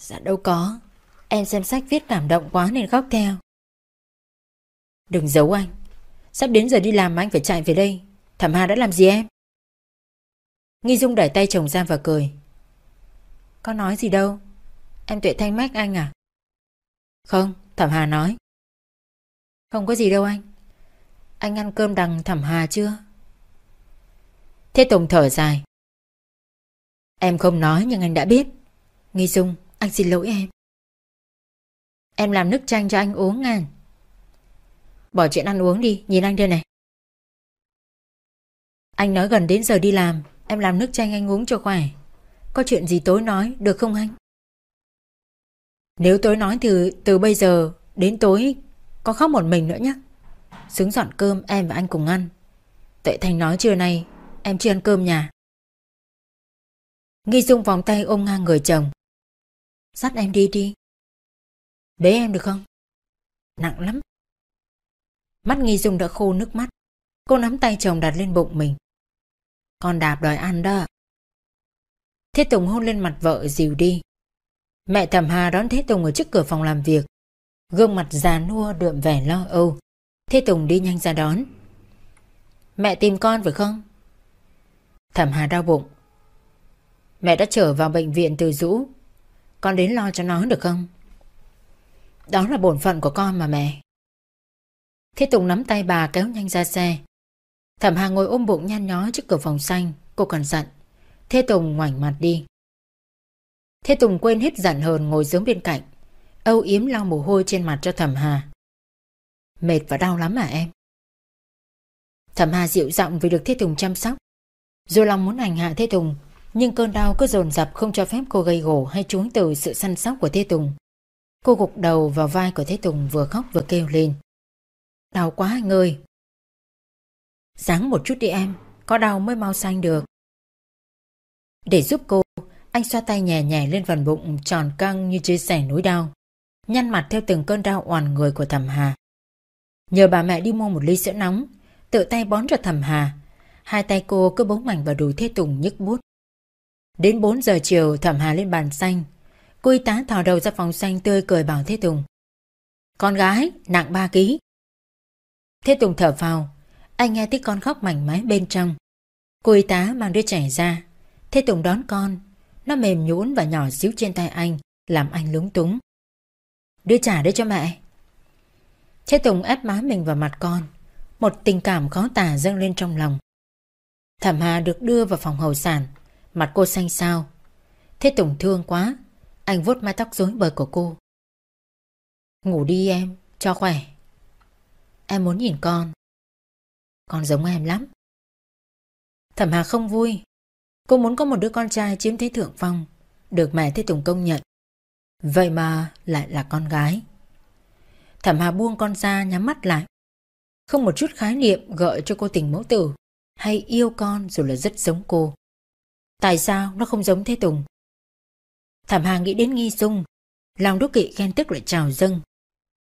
Dạ đâu có. Em xem sách viết cảm động quá nên khóc theo. Đừng giấu anh. Sắp đến giờ đi làm mà anh phải chạy về đây. Thẩm Hà đã làm gì em? Nghi Dung đẩy tay chồng ra và cười Có nói gì đâu Em tuệ thanh mách anh à không, Thẩm Hà nói. Không có gì đâu anh. Anh ăn cơm đằng Thẩm Hà chưa? Thế Tùng thở dài. Em không nói nhưng anh đã biết. Nghi Dung, anh xin lỗi em. Em làm nước chanh cho anh uống ngàn. Bỏ chuyện ăn uống đi, nhìn anh đây này. Anh nói gần đến giờ đi làm, em làm nước chanh anh uống cho khỏe. Có chuyện gì tối nói, được không anh? Nếu tối nói từ từ bây giờ đến tối có khóc một mình nữa nhé. Xứng dọn cơm em và anh cùng ăn. Tệ Thành nói trưa nay em chưa ăn cơm nhà. Nghi Dung vòng tay ôm ngang người chồng. Dắt em đi đi. Bế em được không? Nặng lắm. Mắt Nghi Dung đã khô nước mắt. Cô nắm tay chồng đặt lên bụng mình. Con đạp đòi ăn đó. Thế Tùng hôn lên mặt vợ, dìu đi. Mẹ Thẩm Hà đón Thế Tùng ở trước cửa phòng làm việc. Gương mặt già nua, đượm vẻ lo âu. Thế Tùng đi nhanh ra đón. Mẹ tìm con phải không? Thẩm Hà đau bụng. Mẹ đã trở vào bệnh viện từ rũ. Con đến lo cho nó được không? Đó là bổn phận của con mà mẹ. Thế Tùng nắm tay bà kéo nhanh ra xe. Thẩm Hà ngồi ôm bụng nhăn nhó trước cửa phòng xanh. Cô còn giận. Thế Tùng ngoảnh mặt đi. Thế Tùng quên hết giận hờn ngồi xuống bên cạnh, Âu yếm lau mồ hôi trên mặt cho Thẩm Hà Mệt và đau lắm à em Thẩm Hà dịu giọng vì được Thế Tùng chăm sóc Dù lòng muốn hành hạ Thế Tùng, Nhưng cơn đau cứ dồn dập không cho phép cô gây gổ hay trốn từ sự săn sóc của Thế Tùng Cô gục đầu vào vai của Thế Tùng vừa khóc vừa kêu lên Đau quá anh ơi Sáng một chút đi em Có đau mới mau xanh được Để giúp cô anh xoa tay nhẹ nhẹ lên phần bụng tròn căng như chia sẻ nỗi đau. Nhăn mặt theo từng cơn đau oằn người của thẩm Hà. Nhờ bà mẹ đi mua một ly sữa nóng, tự tay bón cho thẩm Hà. Hai tay cô cứ bấu mảnh vào đùi Thế Tùng nhức bút. Đến 4 giờ chiều thẩm Hà lên bàn xanh. Cô y tá thò đầu ra phòng xanh tươi cười bảo Thế Tùng. Con gái, nặng 3 ký. Thế Tùng thở phào, anh nghe tiếng con khóc mảnh mái bên trong. Cô y tá mang đứa trẻ ra. Thế Tùng đón con, Nó mềm nhũn và nhỏ xíu trên tay anh, làm anh lúng túng. Đưa trả đây cho mẹ. Thế Tùng ép má mình vào mặt con. Một tình cảm khó tả dâng lên trong lòng. Thẩm Hà được đưa vào phòng hầu sản. Mặt cô xanh xao. Thế Tùng thương quá. Anh vuốt mái tóc rối bời của cô. Ngủ đi em, cho khỏe. Em muốn nhìn con. Con giống em lắm. Thẩm Hà không vui. Cô muốn có một đứa con trai chiếm thế thượng phong, được mẹ Thế Tùng công nhận. Vậy mà lại là con gái. Thẩm Hà buông con ra nhắm mắt lại. Không một chút khái niệm gợi cho cô tình mẫu tử hay yêu con dù là rất giống cô. Tại sao nó không giống Thế Tùng? Thẩm Hà nghĩ đến nghi dung, lòng đố kỵ ghen tức lại trào dâng.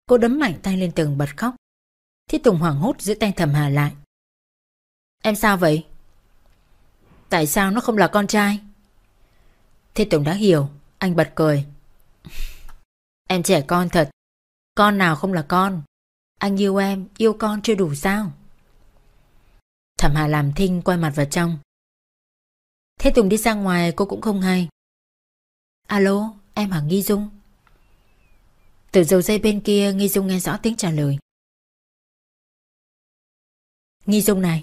Cô đấm mạnh tay lên tường bật khóc. Thế Tùng hoảng hốt giữ tay Thẩm Hà lại. Em sao vậy? Tại sao nó không là con trai? Thế Tùng đã hiểu, anh bật cười. Em trẻ con thật, con nào không là con? Anh yêu em, yêu con chưa đủ sao? Thẩm Hà làm thinh quay mặt vào trong. Thế Tùng đi ra ngoài cô cũng không hay. Alo, em hả Nghi Dung? Từ dầu dây bên kia Nghi Dung nghe rõ tiếng trả lời. Nghi Dung này,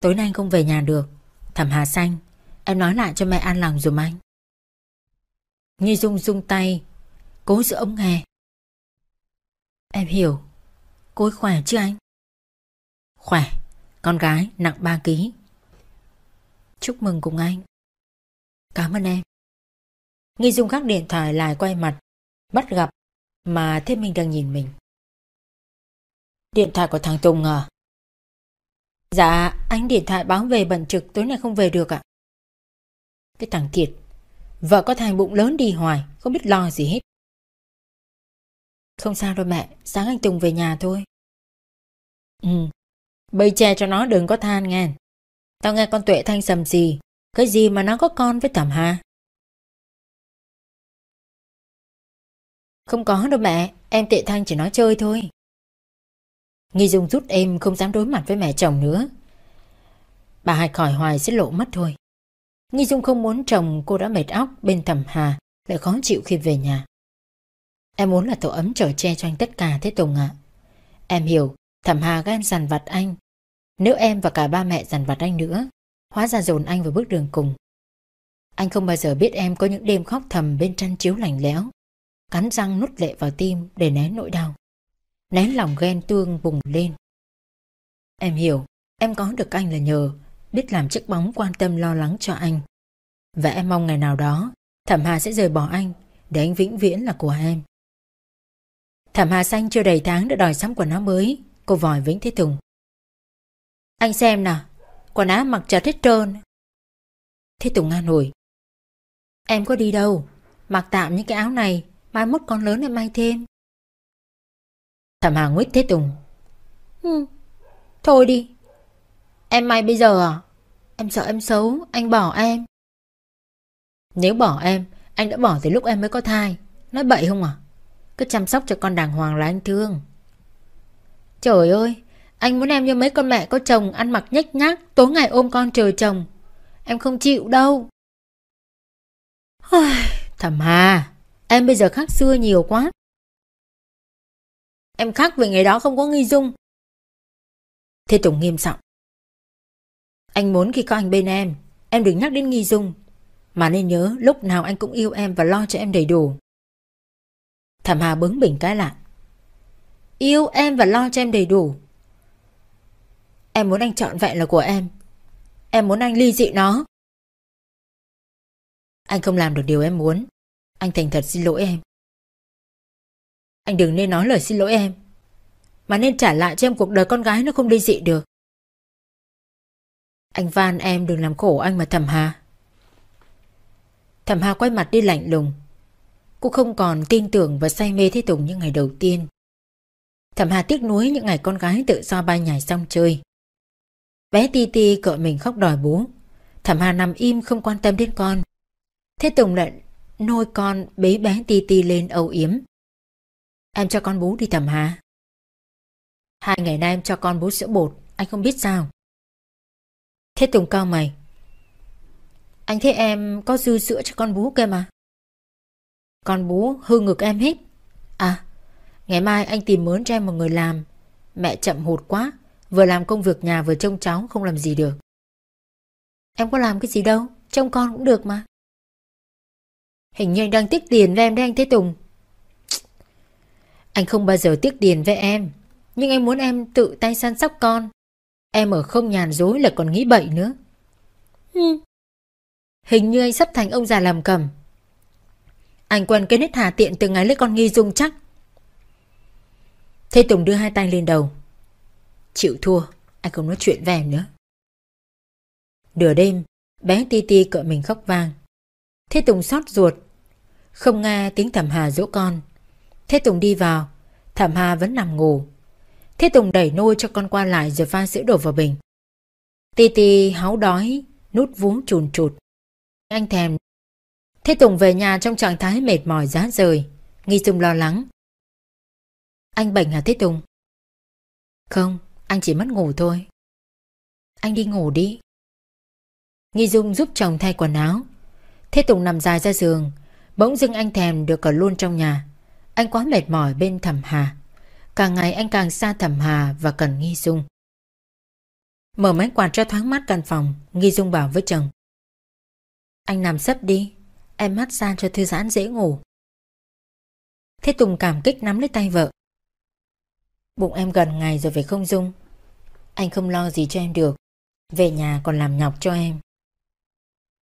tối nay anh không về nhà được. Thẩm Hà Xanh, em nói lại cho mẹ an lòng dùm anh. Nghi Dung rung tay, cố giữ ống nghe. Em hiểu, cô ấy khỏe chứ anh? Khỏe, con gái nặng 3 kg. Chúc mừng cùng anh. Cảm ơn em. Nghi Dung gác điện thoại lại quay mặt, bắt gặp mà thế mình đang nhìn mình. Điện thoại của thằng Tùng à? Dạ, anh điện thoại báo về bận trực tối nay không về được ạ. Cái thằng kiệt vợ có thai bụng lớn đi hoài, không biết lo gì hết. Không sao đâu mẹ, sáng anh Tùng về nhà thôi. Ừ, bây che cho nó đừng có than nghe. Tao nghe con Tuệ Thanh sầm gì, cái gì mà nó có con với Thẩm Hà. Không có đâu mẹ, em Tuệ Thanh chỉ nói chơi thôi. Nghi Dung rút êm không dám đối mặt với mẹ chồng nữa. Bà hai khỏi hoài sẽ lộ mất thôi. Nghi Dung không muốn chồng cô đã mệt óc bên thẩm hà lại khó chịu khi về nhà. Em muốn là tổ ấm trở che cho anh tất cả thế Tùng ạ. Em hiểu, thẩm hà gan dằn vặt anh. Nếu em và cả ba mẹ dằn vặt anh nữa, hóa ra dồn anh vào bước đường cùng. Anh không bao giờ biết em có những đêm khóc thầm bên chăn chiếu lạnh lẽo, cắn răng nút lệ vào tim để né nỗi đau nén lòng ghen tương bùng lên. Em hiểu, em có được anh là nhờ, biết làm chiếc bóng quan tâm lo lắng cho anh. Và em mong ngày nào đó, Thẩm Hà sẽ rời bỏ anh, để anh vĩnh viễn là của em. Thẩm Hà xanh chưa đầy tháng đã đòi sắm quần áo mới, cô vòi Vĩnh Thế Tùng. Anh xem nào, quần áo mặc chật hết trơn. Thế Tùng an ủi. Em có đi đâu, mặc tạm những cái áo này, mai mốt con lớn em may thêm. Thẩm Hà nguyết thế Tùng. Ừ, thôi đi. Em may bây giờ à? Em sợ em xấu, anh bỏ em. Nếu bỏ em, anh đã bỏ từ lúc em mới có thai. Nói bậy không à? Cứ chăm sóc cho con đàng hoàng là anh thương. Trời ơi, anh muốn em như mấy con mẹ có chồng ăn mặc nhếch nhác, tối ngày ôm con chờ chồng. Em không chịu đâu. Thẩm Hà, em bây giờ khác xưa nhiều quá. Em khác về ngày đó không có nghi dung. Thế Tùng nghiêm giọng Anh muốn khi có anh bên em, em đừng nhắc đến nghi dung. Mà nên nhớ lúc nào anh cũng yêu em và lo cho em đầy đủ. Thẩm Hà bướng bỉnh cái lại. Yêu em và lo cho em đầy đủ. Em muốn anh chọn vẹn là của em. Em muốn anh ly dị nó. Anh không làm được điều em muốn. Anh thành thật xin lỗi em. Anh đừng nên nói lời xin lỗi em. Mà nên trả lại cho em cuộc đời con gái nó không ly dị được. Anh van em đừng làm khổ anh mà thầm hà. Thầm hà quay mặt đi lạnh lùng. Cô không còn tin tưởng và say mê Thế Tùng như ngày đầu tiên. Thầm hà tiếc nuối những ngày con gái tự do bay nhảy xong chơi. Bé Ti Ti cỡ mình khóc đòi bố. Thẩm Hà nằm im không quan tâm đến con. Thế Tùng lại nôi con bế bé Ti Ti lên âu yếm. Em cho con bú đi thầm hà. Hai ngày nay em cho con bú sữa bột, anh không biết sao. Thế Tùng cao mày. Anh thấy em có dư sữa cho con bú kia mà. Con bú hư ngực em hết. À, ngày mai anh tìm mướn cho em một người làm. Mẹ chậm hụt quá, vừa làm công việc nhà vừa trông cháu không làm gì được. Em có làm cái gì đâu, trông con cũng được mà. Hình như anh đang tiếc tiền với em đấy anh Thế Tùng. Anh không bao giờ tiếc tiền với em, nhưng anh muốn em tự tay săn sóc con. Em ở không nhàn dối là còn nghĩ bậy nữa. Ừ. Hình như anh sắp thành ông già làm cầm. Anh quen cái nết hà tiện từ ngày lấy con nghi dung chắc. Thế Tùng đưa hai tay lên đầu. Chịu thua, anh không nói chuyện với em nữa. Nửa đêm, bé Ti Ti cỡ mình khóc vang. Thế Tùng xót ruột. Không nghe tiếng thẩm hà dỗ con. Thế Tùng đi vào, thẩm hà vẫn nằm ngủ. Thế Tùng đẩy nôi cho con qua lại rồi pha sữa đổ vào bình. Ti Ti háo đói, nút vú chùn chụt. Anh thèm. Thế Tùng về nhà trong trạng thái mệt mỏi giá rời. Nghi Dung lo lắng. Anh bệnh hả Thế Tùng? Không, anh chỉ mất ngủ thôi. Anh đi ngủ đi. Nghi Dung giúp chồng thay quần áo. Thế Tùng nằm dài ra giường. Bỗng dưng anh thèm được ở luôn trong nhà. Anh quá mệt mỏi bên thẩm hà. Càng ngày anh càng xa thẩm hà và cần Nghi Dung. Mở máy quạt cho thoáng mát căn phòng, Nghi Dung bảo với chồng. Anh nằm sấp đi, em mát xa cho thư giãn dễ ngủ. Thế Tùng cảm kích nắm lấy tay vợ. Bụng em gần ngày rồi phải không Dung? Anh không lo gì cho em được, về nhà còn làm nhọc cho em.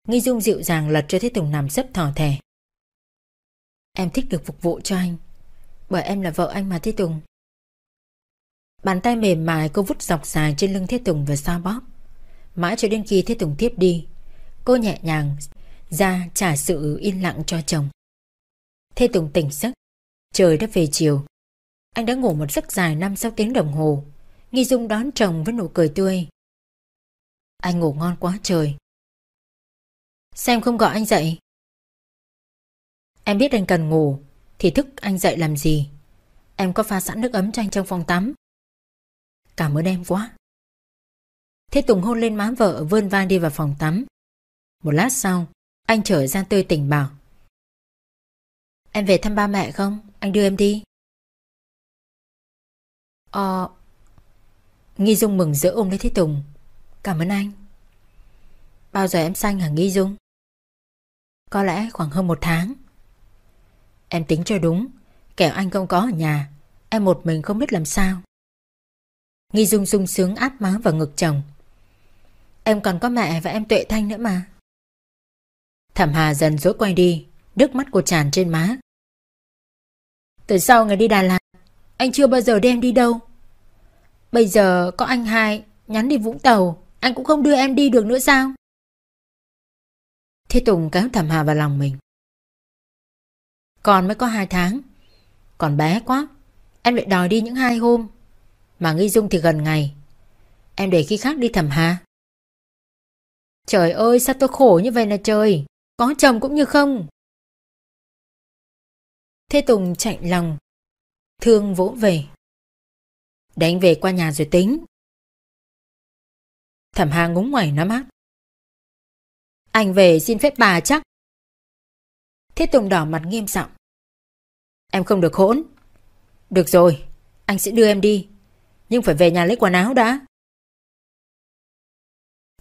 Nghi Dung dịu dàng lật cho Thế Tùng nằm sấp thỏ thẻ. Em thích được phục vụ cho anh, bởi em là vợ anh mà Thế Tùng. Bàn tay mềm mại cô vút dọc dài trên lưng Thế Tùng và xoa bóp. Mãi cho đến khi Thế Tùng tiếp đi, cô nhẹ nhàng ra trả sự yên lặng cho chồng. Thế Tùng tỉnh giấc, trời đã về chiều. Anh đã ngủ một giấc dài 5-6 tiếng đồng hồ, Nghi Dung đón chồng với nụ cười tươi. Anh ngủ ngon quá trời. Xem không gọi anh dậy. Em biết anh cần ngủ, thì thức anh dậy làm gì? Em có pha sẵn nước ấm cho anh trong phòng tắm. Cảm ơn em quá. Thế Tùng hôn lên má vợ vươn vai đi vào phòng tắm. Một lát sau, anh trở ra tươi tỉnh bảo. Em về thăm ba mẹ không? Anh đưa em đi. Ờ... Nghi Dung mừng rỡ ôm lấy Thế Tùng. Cảm ơn anh. Bao giờ em sanh hả Nghi Dung? Có lẽ khoảng hơn một tháng. Em tính cho đúng, kẻo anh không có ở nhà, em một mình không biết làm sao. Nghi Dung sung sướng áp má vào ngực chồng. Em còn có mẹ và em Tuệ Thanh nữa mà. Thẩm Hà dần dối quay đi, nước mắt cô tràn trên má. Từ sau ngày đi Đà Lạt, anh chưa bao giờ đem đi đâu. Bây giờ có anh hai nhắn đi Vũng Tàu, anh cũng không đưa em đi được nữa sao? Thế Tùng kéo Thẩm Hà vào lòng mình. Còn mới có hai tháng, còn bé quá, em lại đòi đi những hai hôm. Mà Nghi Dung thì gần ngày. Em để khi khác đi thầm hà. Trời ơi sao tôi khổ như vậy là trời? Có chồng cũng như không? Thế Tùng chạy lòng. Thương vỗ về. Đánh về qua nhà rồi tính. Thẩm Hà ngúng ngoài nó mắt Anh về xin phép bà chắc. Thế Tùng đỏ mặt nghiêm giọng Em không được hỗn Được rồi Anh sẽ đưa em đi nhưng phải về nhà lấy quần áo đã.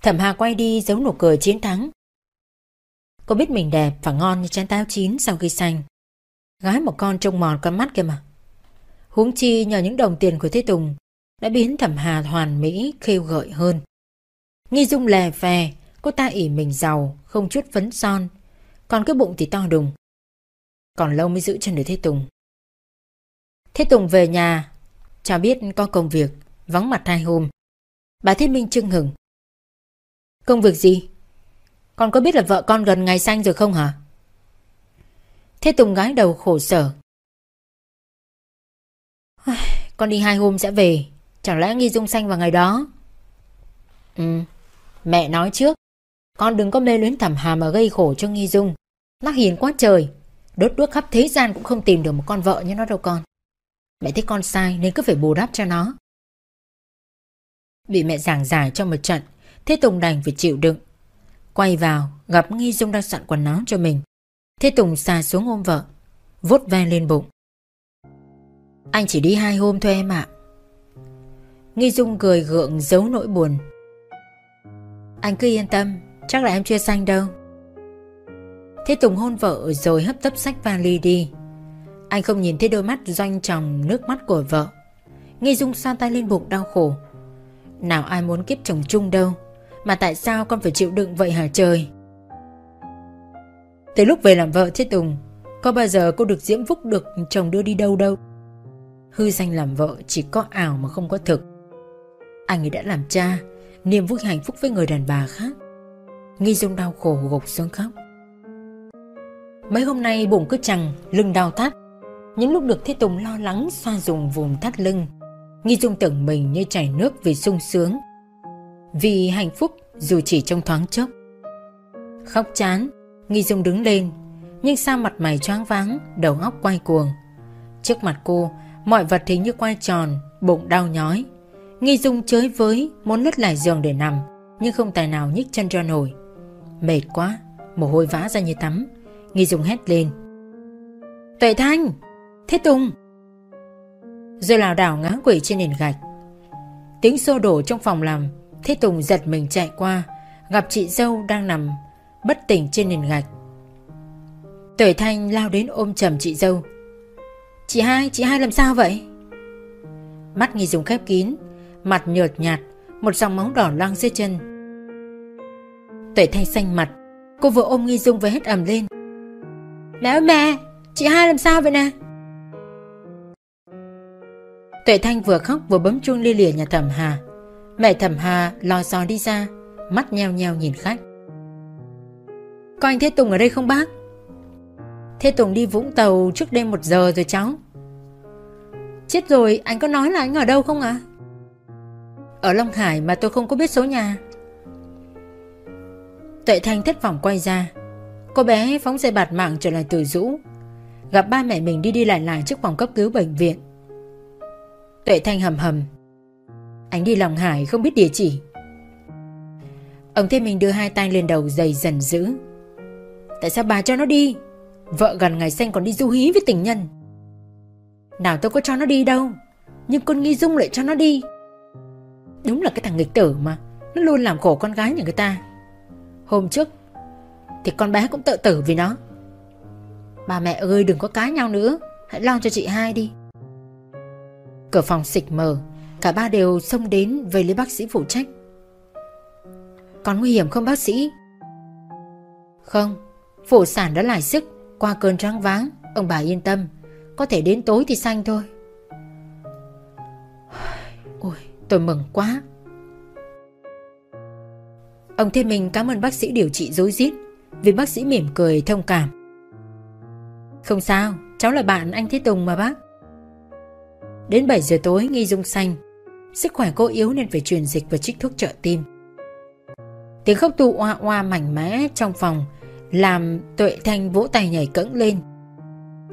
Thẩm Hà quay đi giấu nụ cười chiến thắng. Cô biết mình đẹp và ngon như trái táo chín sau khi xanh. Gái một con trông mòn con mắt kia mà. Huống chi nhờ những đồng tiền của Thế Tùng đã biến Thẩm Hà hoàn mỹ khêu gợi hơn. Nghi dung lè phè, cô ta ỉ mình giàu, không chút phấn son, còn cái bụng thì to đùng. Còn lâu mới giữ chân được Thế Tùng. Thế Tùng về nhà cho biết có công việc, vắng mặt hai hôm. Bà Thiết Minh chưng hừng. Công việc gì? Con có biết là vợ con gần ngày xanh rồi không hả? Thế Tùng gái đầu khổ sở. Con đi hai hôm sẽ về, chẳng lẽ nghi dung xanh vào ngày đó? Ừ, mẹ nói trước, con đừng có mê luyến thẩm hà mà gây khổ cho nghi dung. Nó hiền quá trời, đốt đuốc khắp thế gian cũng không tìm được một con vợ như nó đâu con. Mẹ thấy con sai nên cứ phải bù đắp cho nó. Bị mẹ giảng giải cho một trận, Thế Tùng đành phải chịu đựng. Quay vào, gặp Nghi Dung đang soạn quần áo cho mình. Thế Tùng xà xuống ôm vợ, vuốt ve lên bụng. Anh chỉ đi hai hôm thôi em ạ. Nghi Dung cười gượng giấu nỗi buồn. Anh cứ yên tâm, chắc là em chưa xanh đâu. Thế Tùng hôn vợ rồi hấp tấp sách vali đi. Anh không nhìn thấy đôi mắt doanh tròng nước mắt của vợ. Nghi Dung xoa tay lên bụng đau khổ. Nào ai muốn kiếp chồng chung đâu, mà tại sao con phải chịu đựng vậy hả trời? Từ lúc về làm vợ Thế Tùng, có bao giờ cô được diễm phúc được chồng đưa đi đâu đâu. Hư danh làm vợ chỉ có ảo mà không có thực. Anh ấy đã làm cha, niềm vui hạnh phúc với người đàn bà khác. Nghi Dung đau khổ gục xuống khóc. Mấy hôm nay bụng cứ chằng, lưng đau thắt. Những lúc được Thế Tùng lo lắng xoa dùng vùng thắt lưng, Nghi Dung tưởng mình như chảy nước vì sung sướng. Vì hạnh phúc dù chỉ trong thoáng chốc. Khóc chán, Nghi Dung đứng lên, nhưng sao mặt mày choáng váng, đầu óc quay cuồng. Trước mặt cô, mọi vật hình như quay tròn, bụng đau nhói. Nghi Dung chới với, muốn lướt lại giường để nằm, nhưng không tài nào nhích chân cho nổi. Mệt quá, mồ hôi vã ra như tắm, Nghi Dung hét lên. Tuệ Thanh! Thế Tùng! Rồi lảo đảo ngã quỷ trên nền gạch. Tiếng xô đổ trong phòng làm, Thế Tùng giật mình chạy qua, gặp chị dâu đang nằm bất tỉnh trên nền gạch. Tuệ Thanh lao đến ôm chầm chị dâu. Chị hai, chị hai làm sao vậy? Mắt Nghi Dung khép kín, mặt nhợt nhạt, một dòng máu đỏ loang dưới chân. Tuệ Thanh xanh mặt, cô vừa ôm Nghi Dung với hết ầm lên. Mẹ ơi mẹ, chị hai làm sao vậy nè? Tuệ Thanh vừa khóc vừa bấm chuông lia lìa nhà thẩm Hà. Mẹ thẩm Hà lò dò đi ra, mắt nheo nheo nhìn khách. Có anh Thế Tùng ở đây không bác? Thế Tùng đi Vũng Tàu trước đêm một giờ rồi cháu. Chết rồi, anh có nói là anh ở đâu không ạ? À? Ở Long Hải mà tôi không có biết số nhà. Tuệ Thanh thất vọng quay ra. Cô bé phóng xe bạt mạng trở lại từ rũ. Gặp ba mẹ mình đi đi lại lại trước phòng cấp cứu bệnh viện. Tuệ Thanh hầm hầm. Anh đi lòng Hải không biết địa chỉ. Ông Thế Minh đưa hai tay lên đầu dày dần dữ. Tại sao bà cho nó đi? Vợ gần ngày xanh còn đi du hí với tình nhân. Nào tôi có cho nó đi đâu. Nhưng con Nghi Dung lại cho nó đi. Đúng là cái thằng nghịch tử mà. Nó luôn làm khổ con gái nhà người ta. Hôm trước thì con bé cũng tự tử vì nó. Bà mẹ ơi, đừng có cãi nhau nữa. Hãy lo cho chị hai đi. Cửa phòng xịch mở Cả ba đều xông đến về lấy bác sĩ phụ trách. Còn nguy hiểm không, bác sĩ? Không. Phụ sản đã lại sức. Qua cơn trắng váng, Ông bà yên tâm. Có thể đến tối thì xanh thôi. Ôi, tôi mừng quá. Ông Thiên Minh cảm ơn bác sĩ điều trị dối rít, Vì bác sĩ mỉm cười thông cảm. Không sao, Cháu là bạn anh Thế Tùng mà bác. Đến 7 giờ tối, nghi dung xanh. Sức khỏe cô yếu nên phải truyền dịch và trích thuốc trợ tim. Tiếng khóc tu oa oa mảnh mẽ trong phòng, Làm tuệ thanh vỗ tay nhảy cẫng lên.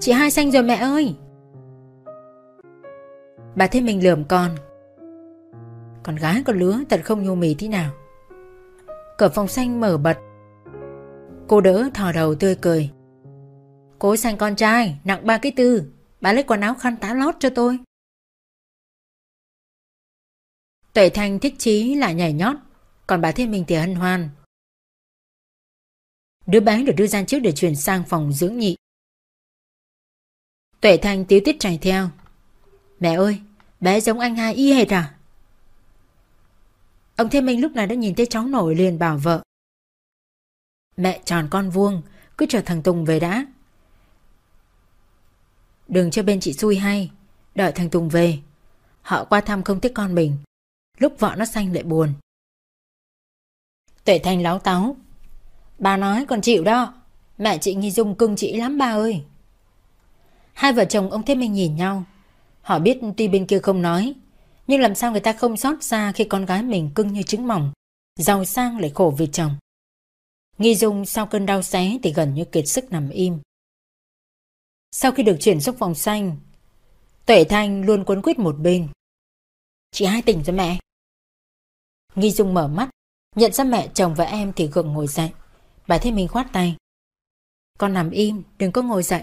Chị hai xanh rồi mẹ ơi! Bà thấy mình lườm con. Con gái con lứa thật không nhô mì thế nào. Cửa phòng xanh mở bật Cô đỡ thò đầu tươi cười Cô xanh con trai Nặng ba cái tư Bà lấy quần áo khăn tá lót cho tôi Tuệ Thanh thích chí lại nhảy nhót, còn bà Thiên Minh thì hân hoan. Đứa bé được đưa ra trước để chuyển sang phòng dưỡng nhị. Tuệ Thanh tiếu tiết chạy theo. Mẹ ơi, bé giống anh hai y hệt à? Ông Thế Minh lúc này đã nhìn thấy cháu nổi liền bảo vợ. Mẹ tròn con vuông, cứ chờ thằng Tùng về đã. Đừng cho bên chị xui hay, đợi thằng Tùng về. Họ qua thăm không thích con mình, Lúc vợ nó xanh lại buồn Tuệ Thanh láo táo Bà nói còn chịu đó Mẹ chị Nghi Dung cưng chị lắm ba ơi Hai vợ chồng ông Thế Minh nhìn nhau Họ biết tuy bên kia không nói nhưng làm sao người ta không xót xa Khi con gái mình cưng như trứng mỏng Giàu sang lại khổ vì chồng Nghi Dung sau cơn đau xé Thì gần như kiệt sức nằm im Sau khi được chuyển xuống phòng xanh Tuệ Thanh luôn cuốn quýt một bên Chị hai tỉnh rồi mẹ Nghi Dung mở mắt Nhận ra mẹ chồng và em thì gượng ngồi dậy. Bà thấy mình khoát tay. Con nằm im, đừng có ngồi dậy.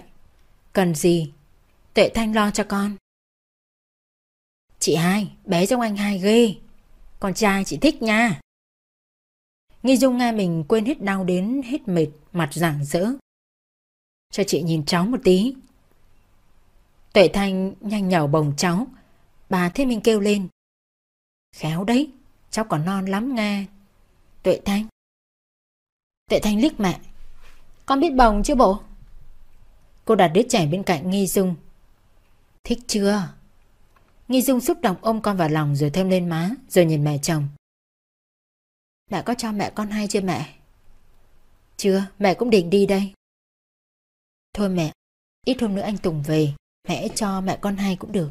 Cần gì? Tuệ Thanh lo cho con. Chị hai, bé trong anh hai ghê. Con trai chị thích nha. Nghi Dung nghe mình quên hết đau đến hết mệt, mặt rạng rỡ. Cho chị nhìn cháu một tí. Tuệ Thanh nhanh nhảu bồng cháu. Bà thấy mình kêu lên. Khéo đấy, cháu còn non lắm nghe. Tuệ Thanh. Tuệ Thanh liếc mẹ. Con biết bồng chưa bộ? Cô đặt đứa trẻ bên cạnh Nghi Dung. Thích chưa? Nghi Dung xúc động ôm con vào lòng rồi thơm lên má, rồi nhìn mẹ chồng. đã có cho mẹ con hay chưa mẹ? Chưa, mẹ cũng định đi đây. Thôi mẹ, ít hôm nữa anh Tùng về, mẹ cho mẹ con hay cũng được.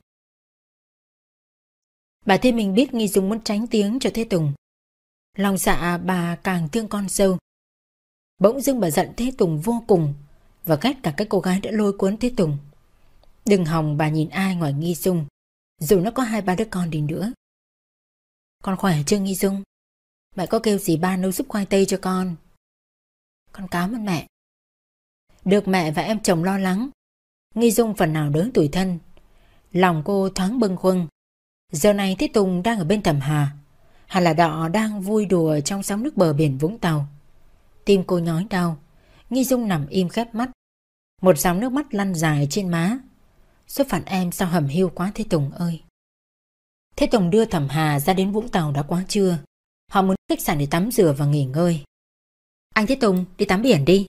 Bà Thế mình biết Nghi Dung muốn tránh tiếng cho Thế Tùng. Lòng dạ bà càng thương con sâu. Bỗng dưng bà giận Thế Tùng vô cùng và ghét cả cái cô gái đã lôi cuốn Thế Tùng. Đừng hòng bà nhìn ai ngoài Nghi Dung, dù nó có hai ba đứa con đi nữa. Con khỏe chưa Nghi Dung? Mẹ có kêu gì ba nấu giúp khoai tây cho con? Con cảm ơn mẹ. Được mẹ và em chồng lo lắng, Nghi Dung phần nào đớn tuổi thân. Lòng cô thoáng bâng khuâng. Giờ này Thế Tùng đang ở bên Thẩm hà, hà là đọ đang vui đùa trong sóng nước bờ biển Vũng Tàu. Tim cô nhói đau, Nghi Dung nằm im khép mắt. Một dòng nước mắt lăn dài trên má. Số phận em sao hầm hiu quá Thế Tùng ơi. Thế Tùng đưa Thẩm Hà ra đến Vũng Tàu đã quá trưa. Họ muốn khách sạn để tắm rửa và nghỉ ngơi. Anh Thế Tùng đi tắm biển đi.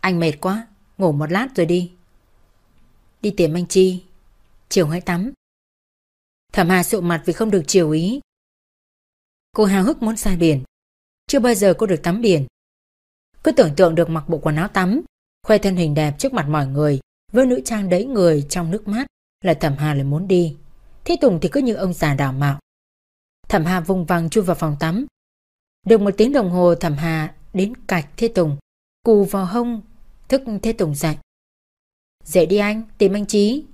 Anh mệt quá, ngủ một lát rồi đi. Đi tìm anh Chi, chiều hãy tắm. Thẩm Hà sụ mặt vì không được chiều ý. Cô hào hức muốn ra biển. Chưa bao giờ cô được tắm biển. Cứ tưởng tượng được mặc bộ quần áo tắm, khoe thân hình đẹp trước mặt mọi người, với nữ trang đẫy người trong nước mát là Thẩm Hà lại muốn đi. Thế Tùng thì cứ như ông già đảo mạo. Thẩm Hà vùng vằng chui vào phòng tắm. Được một tiếng đồng hồ Thẩm Hà đến cạch Thế Tùng, cù vào hông, thức Thế Tùng dậy. Dậy đi anh, tìm anh Trí.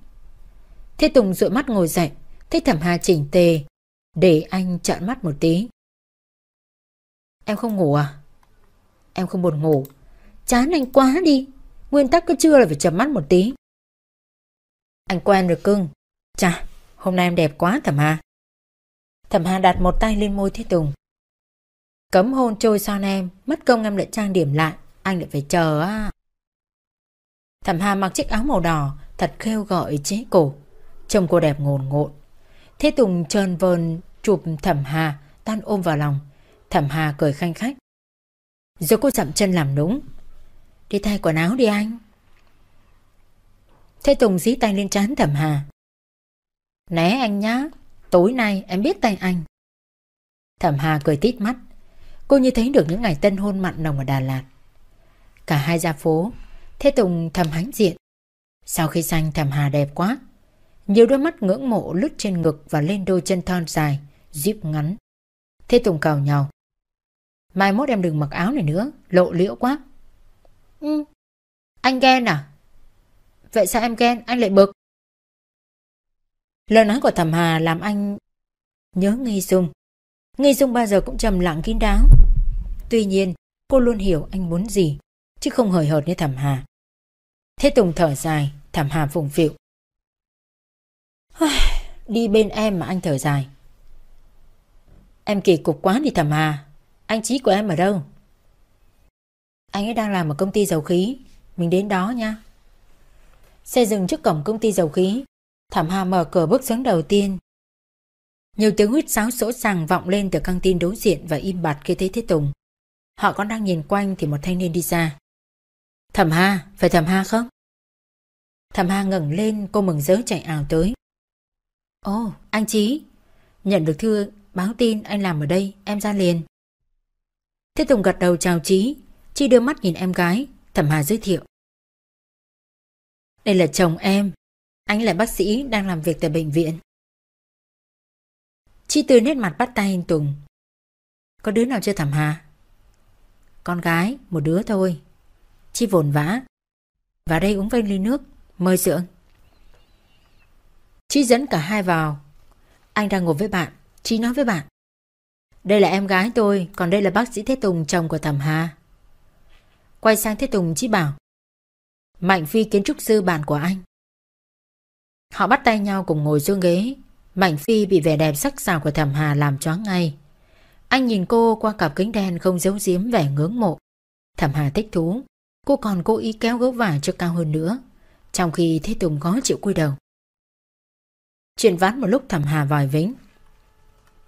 Thế Tùng dụi mắt ngồi dậy, thấy Thẩm Hà chỉnh tề, để anh trợn mắt một tí. Em không ngủ à? Em không buồn ngủ. Chán anh quá đi. Nguyên tắc cứ trưa là phải chầm mắt một tí. Anh quen rồi cưng. Chà, hôm nay em đẹp quá Thẩm Hà. Thẩm Hà đặt một tay lên môi Thế Tùng. Cấm hôn trôi son em, mất công em lại trang điểm lại, anh lại phải chờ á. Thẩm Hà mặc chiếc áo màu đỏ, thật khêu gợi chế cổ. Trông cô đẹp ngồn ngộn. Thế Tùng trơn vờn chụp Thẩm Hà, tan ôm vào lòng. Thẩm Hà cười khanh khách. Rồi cô chậm chân làm đúng. Đi thay quần áo đi anh. Thế Tùng dí tay lên trán Thẩm Hà. Né anh nhá, tối nay em biết tay anh. Thẩm Hà cười tít mắt. Cô như thấy được những ngày tân hôn mặn nồng ở Đà Lạt. Cả hai ra phố, Thế Tùng thầm hãnh diện. Sau khi xanh Thẩm Hà đẹp quá. Nhiều đôi mắt ngưỡng mộ lướt trên ngực và lên đôi chân thon dài, díp ngắn. Thế Tùng cào nhau. Mai mốt em đừng mặc áo này nữa, lộ liễu quá. Ừ, anh ghen à? Vậy sao em ghen, anh lại bực? Lời nói của Thẩm Hà làm anh nhớ Nghi Dung. Nghi Dung bao giờ cũng trầm lặng kín đáo. Tuy nhiên, cô luôn hiểu anh muốn gì, chứ không hời hợt như Thẩm Hà. Thế Tùng thở dài, Thẩm Hà phụng phịu. Đi bên em mà anh thở dài. Em kỳ cục quá đi Thẩm Hà. Anh trí của em ở đâu? Anh ấy đang làm ở công ty dầu khí. Mình đến đó nha. Xe dừng trước cổng công ty dầu khí. Thẩm Hà mở cửa bước xuống đầu tiên. Nhiều tiếng huyết sáo sỗ sàng vọng lên từ căng tin đối diện và im bặt khi thấy Thế Tùng. Họ còn đang nhìn quanh thì một thanh niên đi ra. Thẩm Hà, phải Thẩm Hà không? Thẩm Hà ngẩng lên cô mừng rỡ chạy ảo tới. Ồ, anh Chí, nhận được thư báo tin anh làm ở đây, em ra liền. Thế Tùng gật đầu chào Chí, Chi đưa mắt nhìn em gái, Thẩm Hà giới thiệu. Đây là chồng em, anh là bác sĩ đang làm việc tại bệnh viện. Chi từ nét mặt bắt tay anh Tùng. Có đứa nào chưa Thẩm Hà? Con gái, một đứa thôi. Chi vồn vã. Vào đây uống vang ly nước, mời dưỡng. Chi dẫn cả hai vào. Anh đang ngồi với bạn, Chi nói với bạn. Đây là em gái tôi Còn đây là bác sĩ Thế Tùng chồng của Thẩm Hà Quay sang Thế Tùng chỉ bảo, Mạnh Phi kiến trúc sư bạn của anh. Họ bắt tay nhau cùng ngồi xuống ghế. Mạnh Phi bị vẻ đẹp sắc sảo của Thẩm Hà làm choáng ngay. Anh nhìn cô qua cặp kính đen không giấu giếm vẻ ngưỡng mộ. Thẩm Hà thích thú. Cô còn cố ý kéo gấu vải cho cao hơn nữa. Trong khi Thế Tùng khó chịu cúi đầu. Chuyện ván một lúc Thẩm Hà vòi vĩnh.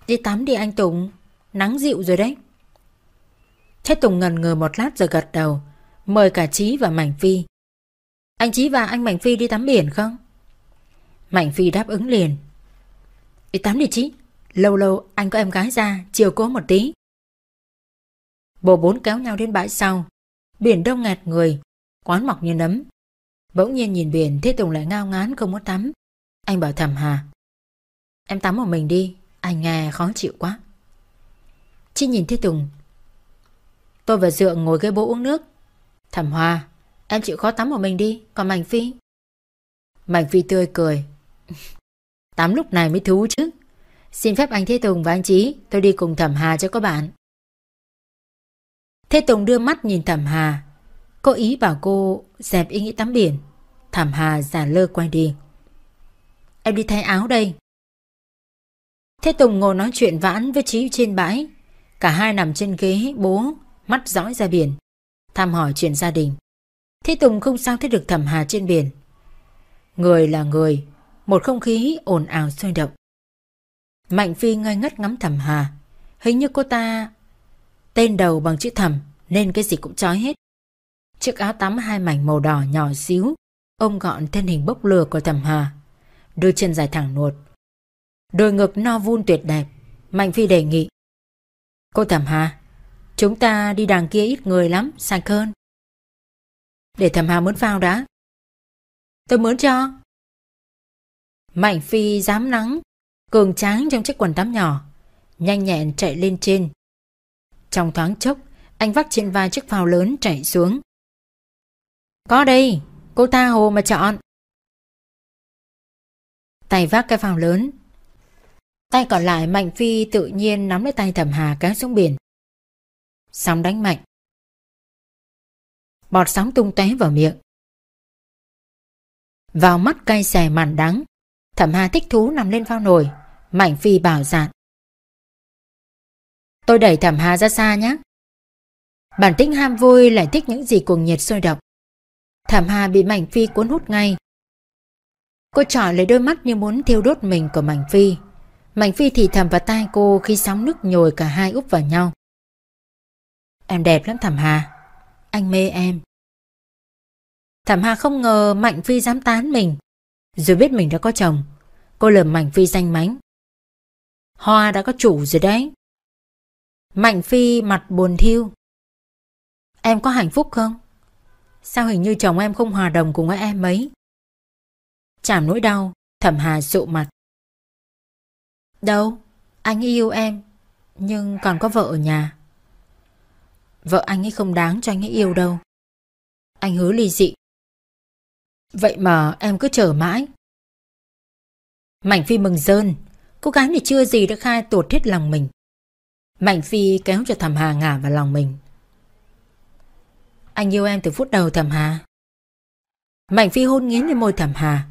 Đi tắm đi anh Tùng, Nắng dịu rồi đấy. Thế Tùng ngần ngừ một lát rồi gật đầu. Mời cả Chí và Mạnh Phi. Anh Chí và anh Mạnh Phi đi tắm biển không? Mạnh Phi đáp ứng liền. Đi tắm đi Chí. Lâu lâu anh có em gái ra, Chiều cố một tí. Bộ bốn kéo nhau đến bãi sau. Biển đông ngạt người, Quán mọc như nấm. Bỗng nhiên nhìn biển Thế Tùng lại ngao ngán không muốn tắm. Anh bảo thầm hà. Em tắm một mình đi, Anh nghe khó chịu quá. Chi nhìn Thế Tùng Tôi và Dượng ngồi ghế bố uống nước. Thẩm Hoa, Em chịu khó tắm một mình đi, Còn Mạnh Phi? Mạnh Phi tươi cười. Tắm lúc này mới thú chứ. Xin phép anh Thế Tùng và anh Chí, Tôi đi cùng Thẩm Hà cho các bạn. Thế Tùng đưa mắt nhìn Thẩm Hà. Cô ý bảo cô dẹp ý nghĩ tắm biển. Thẩm Hà giả lơ quay đi. Em đi thay áo đây. Thế Tùng ngồi nói chuyện vãn với Chí trên bãi. Cả hai nằm trên ghế bố. Mắt dõi ra biển Thăm hỏi chuyện gia đình Thế Tùng không sao thấy được Thẩm Hà trên biển Người là người Một không khí ồn ào sôi động Mạnh Phi ngây ngất ngắm Thẩm Hà Hình như cô ta Tên đầu bằng chữ Thẩm nên cái gì cũng trói hết. Chiếc áo tắm hai mảnh màu đỏ nhỏ xíu, ôm gọn thân hình bốc lửa của Thẩm hà. Đôi chân dài thẳng nuột. Đôi ngực no vun tuyệt đẹp, Mạnh Phi đề nghị. Cô Thẩm hà, chúng ta đi đằng kia ít người lắm, sạch hơn. Để thầm hà muốn phao đã. Tôi muốn cho. Mạnh Phi dám nắng, cường tráng trong chiếc quần tắm nhỏ, nhanh nhẹn chạy lên trên, trong thoáng chốc, anh vắt trên vai chiếc phao lớn chạy xuống. Có đây, cô ta hồ mà chọn. Tay vác cái phao lớn. Tay còn lại Mạnh Phi tự nhiên nắm lấy tay thẩm hà kéo xuống biển. Sóng đánh mạnh. Bọt sóng tung tóe vào miệng. Vào mắt cay xè màn đắng, thẩm hà thích thú nằm lên phao nồi, Mạnh Phi bảo dạn. Tôi đẩy thẩm hà ra xa nhé. Bản tính ham vui lại thích những gì cuồng nhiệt sôi động. Thẩm hà bị Mạnh Phi cuốn hút ngay. Cô trỏ lấy đôi mắt như muốn thiêu đốt mình của Mạnh Phi. Mạnh Phi thì thầm vào tai cô khi sóng nước nhồi cả hai úp vào nhau. Em đẹp lắm Thẩm Hà. Anh mê em. Thẩm Hà không ngờ Mạnh Phi dám tán mình. Rồi biết mình đã có chồng. Cô lườm Mạnh Phi danh mánh. Hoa đã có chủ rồi đấy. Mạnh Phi mặt buồn thiêu. Em có hạnh phúc không? Sao hình như chồng em không hòa đồng cùng với em mấy? Chảm nỗi đau, thẩm hà sụ mặt. Đâu, anh yêu em, nhưng còn có vợ ở nhà. Vợ anh ấy không đáng cho anh ấy yêu đâu. Anh hứa ly dị. Vậy mà em cứ chờ mãi. Mạnh Phi mừng rơn, cô gái này chưa gì đã khai tuột hết lòng mình. Mạnh Phi kéo cho Thẩm Hà ngả vào lòng mình. Anh yêu em từ phút đầu Thẩm Hà. Mạnh Phi hôn nghiến lên môi Thẩm Hà.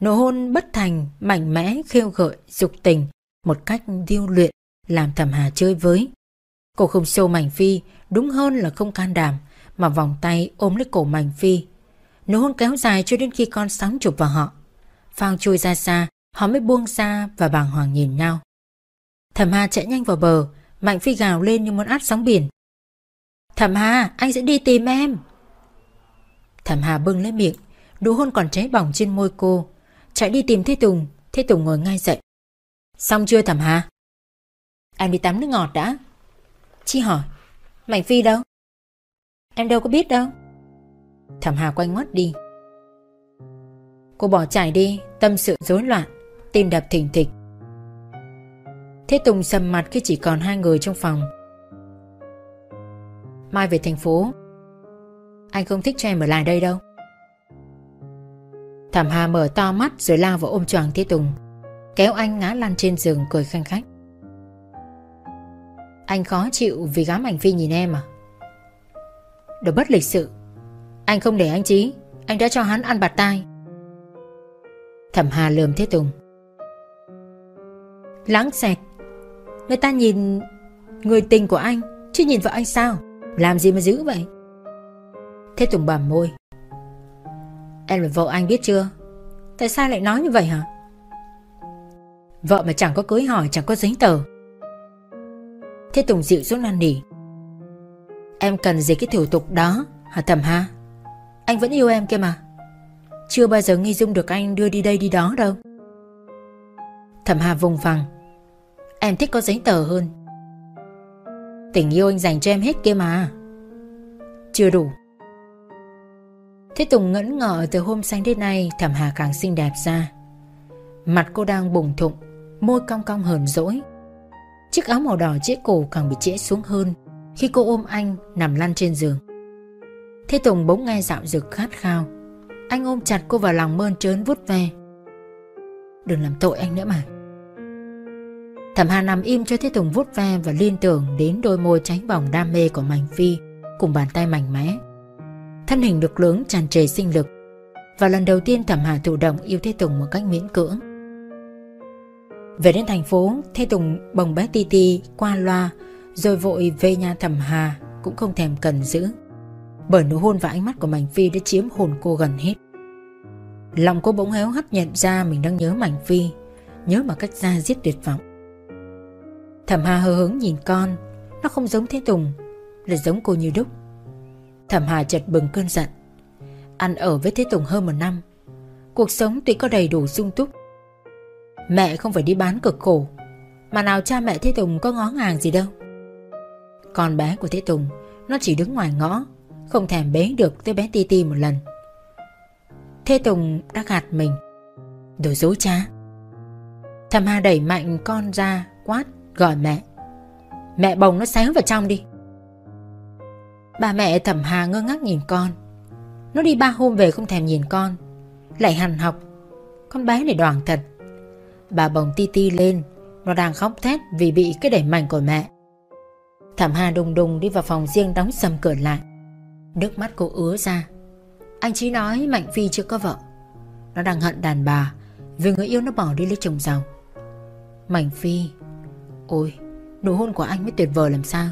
Nụ hôn bất thành, mạnh mẽ, khiêu gợi, dục tình, một cách điêu luyện, làm Thẩm Hà chơi với. Cô không xô Mạnh Phi, đúng hơn là không can đảm, mà vòng tay ôm lấy cổ Mạnh Phi. Nụ hôn kéo dài cho đến khi con sóng chụp vào họ. Phao trôi ra xa, họ mới buông ra và bàng hoàng nhìn nhau. Thẩm Hà chạy nhanh vào bờ, Mạnh Phi gào lên như muốn át sóng biển. Thẩm Hà, anh sẽ đi tìm em. Thẩm Hà bưng lấy miệng, nụ hôn còn cháy bỏng trên môi cô. Chạy đi tìm Thế Tùng, Thế Tùng ngồi ngay dậy. Xong chưa Thẩm Hà? Anh đi tắm nước ngọt đã. Chi hỏi, Mạnh Phi đâu? Em đâu có biết đâu. Thẩm Hà quay ngoắt đi. Cô bỏ chạy đi, tâm sự rối loạn, tim đập thình thịch. Thế Tùng sầm mặt khi chỉ còn hai người trong phòng Mai về thành phố Anh không thích cho em ở lại đây đâu Thẩm Hà mở to mắt rồi lao vào ôm choàng Thế Tùng Kéo anh ngã lăn trên giường cười khanh khách anh khó chịu vì gám ảnh Phi nhìn em à? Đồ bất lịch sự. Anh không để anh Chí. Anh đã cho hắn ăn bạt tai. Thẩm Hà lườm Thế Tùng. Lãng xẹt Người ta nhìn người tình của anh, Chứ nhìn vợ anh sao? Làm gì mà giữ vậy? Thế Tùng bầm môi. Em là vợ anh biết chưa? Tại sao lại nói như vậy hả? Vợ mà chẳng có cưới hỏi, Chẳng có giấy tờ. Thế Tùng dịu xuống năn nỉ Em cần gì cái thủ tục đó? Hả Thẩm ha Anh vẫn yêu em kia mà. Chưa bao giờ nghi dung được anh đưa đi đây đi đó đâu. Thẩm Hà vùng vằng. Em thích có giấy tờ hơn. Tình yêu anh dành cho em hết kia mà. Chưa đủ. Thế Tùng ngẫn ngợ từ hôm sáng đến nay, Thẩm Hà càng xinh đẹp ra. Mặt cô đang bùng thụng, Môi cong cong hờn dỗi. Chiếc áo màu đỏ trễ cổ càng bị trễ xuống hơn Khi cô ôm anh nằm lăn trên giường. Thế Tùng bỗng nghe dạo rực khát khao. Anh ôm chặt cô vào lòng mơn trớn vút ve. Đừng làm tội anh nữa mà. Thẩm Hà nằm im cho Thế Tùng vút ve Và liên tưởng đến đôi môi cháy bỏng đam mê của Mạnh Phi Cùng bàn tay mạnh mẽ. Thân hình được lớn tràn trề sinh lực Và lần đầu tiên Thẩm Hà thụ động yêu Thế Tùng một cách miễn cưỡng. Về đến thành phố, Thế Tùng bồng bé Ti Ti qua loa, Rồi vội về nhà Thẩm Hà, Cũng không thèm cần giữ. Bởi nụ hôn và ánh mắt của Mạnh Phi đã chiếm hồn cô gần hết. Lòng cô bỗng héo hắt nhận ra mình đang nhớ Mạnh Phi, Nhớ mà cách ra giết tuyệt vọng. Thẩm Hà hờ hứng nhìn con, Nó không giống Thế Tùng Là giống cô như đúc Thẩm Hà chợt bừng cơn giận. Ăn ở với Thế Tùng hơn một năm, Cuộc sống tuy có đầy đủ sung túc Mẹ không phải đi bán cực khổ. Mà nào cha mẹ Thế Tùng có ngó ngàng gì đâu. Con bé của Thế Tùng, Nó chỉ đứng ngoài ngõ, Không thèm bế được tới bé Ti Ti một lần. Thế Tùng đã gạt mình. Đồ dối cha. Thầm Hà đẩy mạnh con ra, quát, Gọi mẹ. Mẹ bồng nó xéo vào trong đi. Bà mẹ thẩm hà ngơ ngác nhìn con. Nó đi ba hôm về không thèm nhìn con. Lại hằn học. Con bé này đoàn thật. Bà bồng ti ti lên. Nó đang khóc thét vì bị cái đẩy mạnh của mẹ. Thẩm hà đùng đùng đi vào phòng riêng đóng sầm cửa lại. Nước mắt cô ứa ra. Anh chí nói Mạnh Phi chưa có vợ. Nó đang hận đàn bà, Vì người yêu nó bỏ đi lấy chồng giàu. Mạnh Phi, Ôi, Nụ hôn của anh mới tuyệt vời làm sao?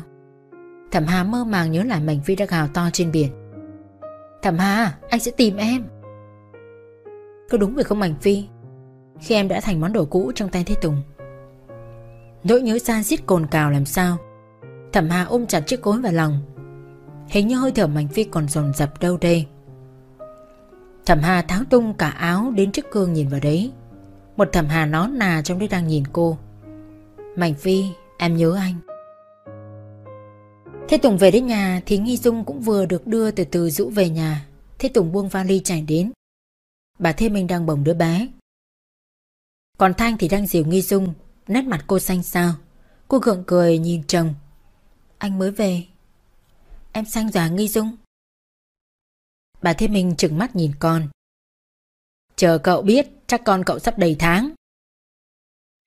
Thẩm Hà mơ màng nhớ lại Mạnh Phi đã gào to trên biển. Thẩm Hà, Anh sẽ tìm em. Có đúng vậy không Mạnh Phi? Khi em đã thành món đồ cũ trong tay Thế Tùng. Nỗi nhớ xa giết cồn cào làm sao? Thẩm Hà ôm chặt chiếc gối vào lòng. Hình như hơi thở Mạnh Phi còn dồn dập đâu đây. Thẩm Hà tháo tung cả áo đến trước gương nhìn vào đấy. Một thẩm Hà nón nà trong đấy đang nhìn cô. Mạnh Phi, em nhớ anh. Thế Tùng về đến nhà thì Nghi Dung cũng vừa được đưa từ từ rũ về nhà. Thế Tùng buông vali chạy đến. Bà Thế Minh đang bồng đứa bé. Còn Thanh thì đang dìu Nghi Dung, nét mặt cô xanh xao. Cô gượng cười nhìn chồng. Anh mới về. Em xanh giả Nghi Dung. Bà Thế Minh trừng mắt nhìn con. Chờ cậu biết, chắc con cậu sắp đầy tháng.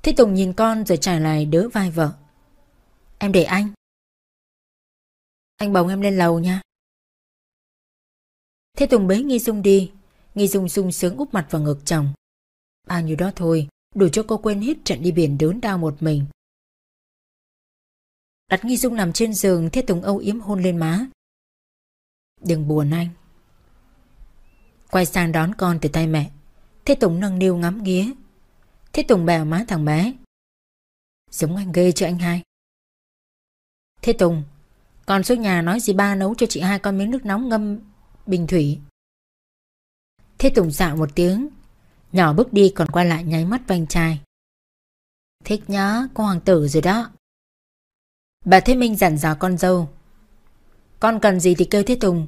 Thế Tùng nhìn con rồi trả lại đỡ vai vợ. Em để anh. Anh bồng em lên lầu nha Thế Tùng bế Nghi Dung đi Nghi Dung sung sướng úp mặt vào ngực chồng Bao nhiêu đó thôi Đủ cho cô quên hết trận đi biển đớn đau một mình. Đặt Nghi Dung nằm trên giường Thế Tùng âu yếm hôn lên má. Đừng buồn anh. Quay sang đón con từ tay mẹ. Thế Tùng nâng niu ngắm nghía. Thế Tùng bèo má thằng bé. Giống anh ghê chứ anh hai? Thế Tùng con xuống nhà nói gì ba nấu cho chị hai con miếng nước nóng ngâm bình thủy. Thế Tùng dạo một tiếng, nhỏ bước đi còn quay lại nháy mắt với anh trai. Thích nhá, con hoàng tử rồi đó. Bà Thế Minh dặn dò con dâu. Con cần gì thì kêu Thế Tùng.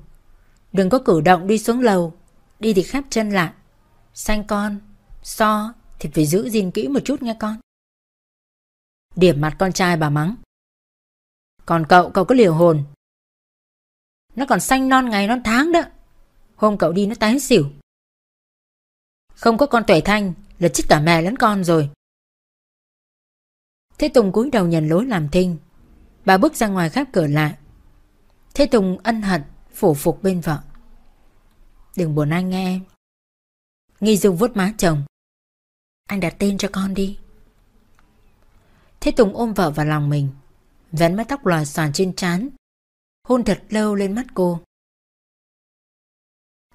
Đừng có cử động đi xuống lầu, đi thì khép chân lại. Xanh con, so thì phải giữ gìn kỹ một chút nghe con. Điểm mặt con trai bà mắng. Còn cậu, cậu có liều hồn. Nó còn xanh non ngày non tháng đó. Hôm cậu đi nó tái xỉu. Không có con tuệ thanh, là chết cả mẹ lẫn con rồi. Thế Tùng cúi đầu nhận lối làm thinh. Bà bước ra ngoài khép cửa lại. Thế Tùng ân hận, Phủ phục bên vợ. Đừng buồn anh nghe em. Nghi Dung vuốt má chồng. Anh đặt tên cho con đi. Thế Tùng ôm vợ vào lòng mình. Vén mái tóc lòa xòa trên trán. Hôn thật lâu lên mắt cô.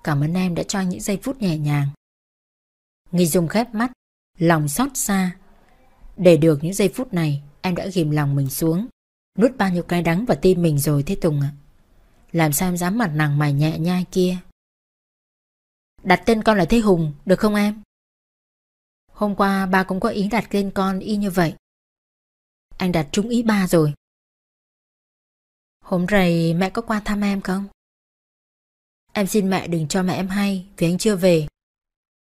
Cảm ơn em đã cho những giây phút nhẹ nhàng. Nghi Dung khép mắt, Lòng xót xa. Để được những giây phút này, Em đã ghim lòng mình xuống. Nuốt bao nhiêu cái đắng vào tim mình rồi thế Tùng ạ. Làm sao em dám mặt nàng mày nhẹ nhai kia? Đặt tên con là Thế Hùng, Được không em? Hôm qua ba cũng có ý đặt tên con y như vậy. Anh đặt trúng ý ba rồi. Hôm rày mẹ có qua thăm em không? Em xin mẹ đừng cho mẹ em hay, Vì anh chưa về.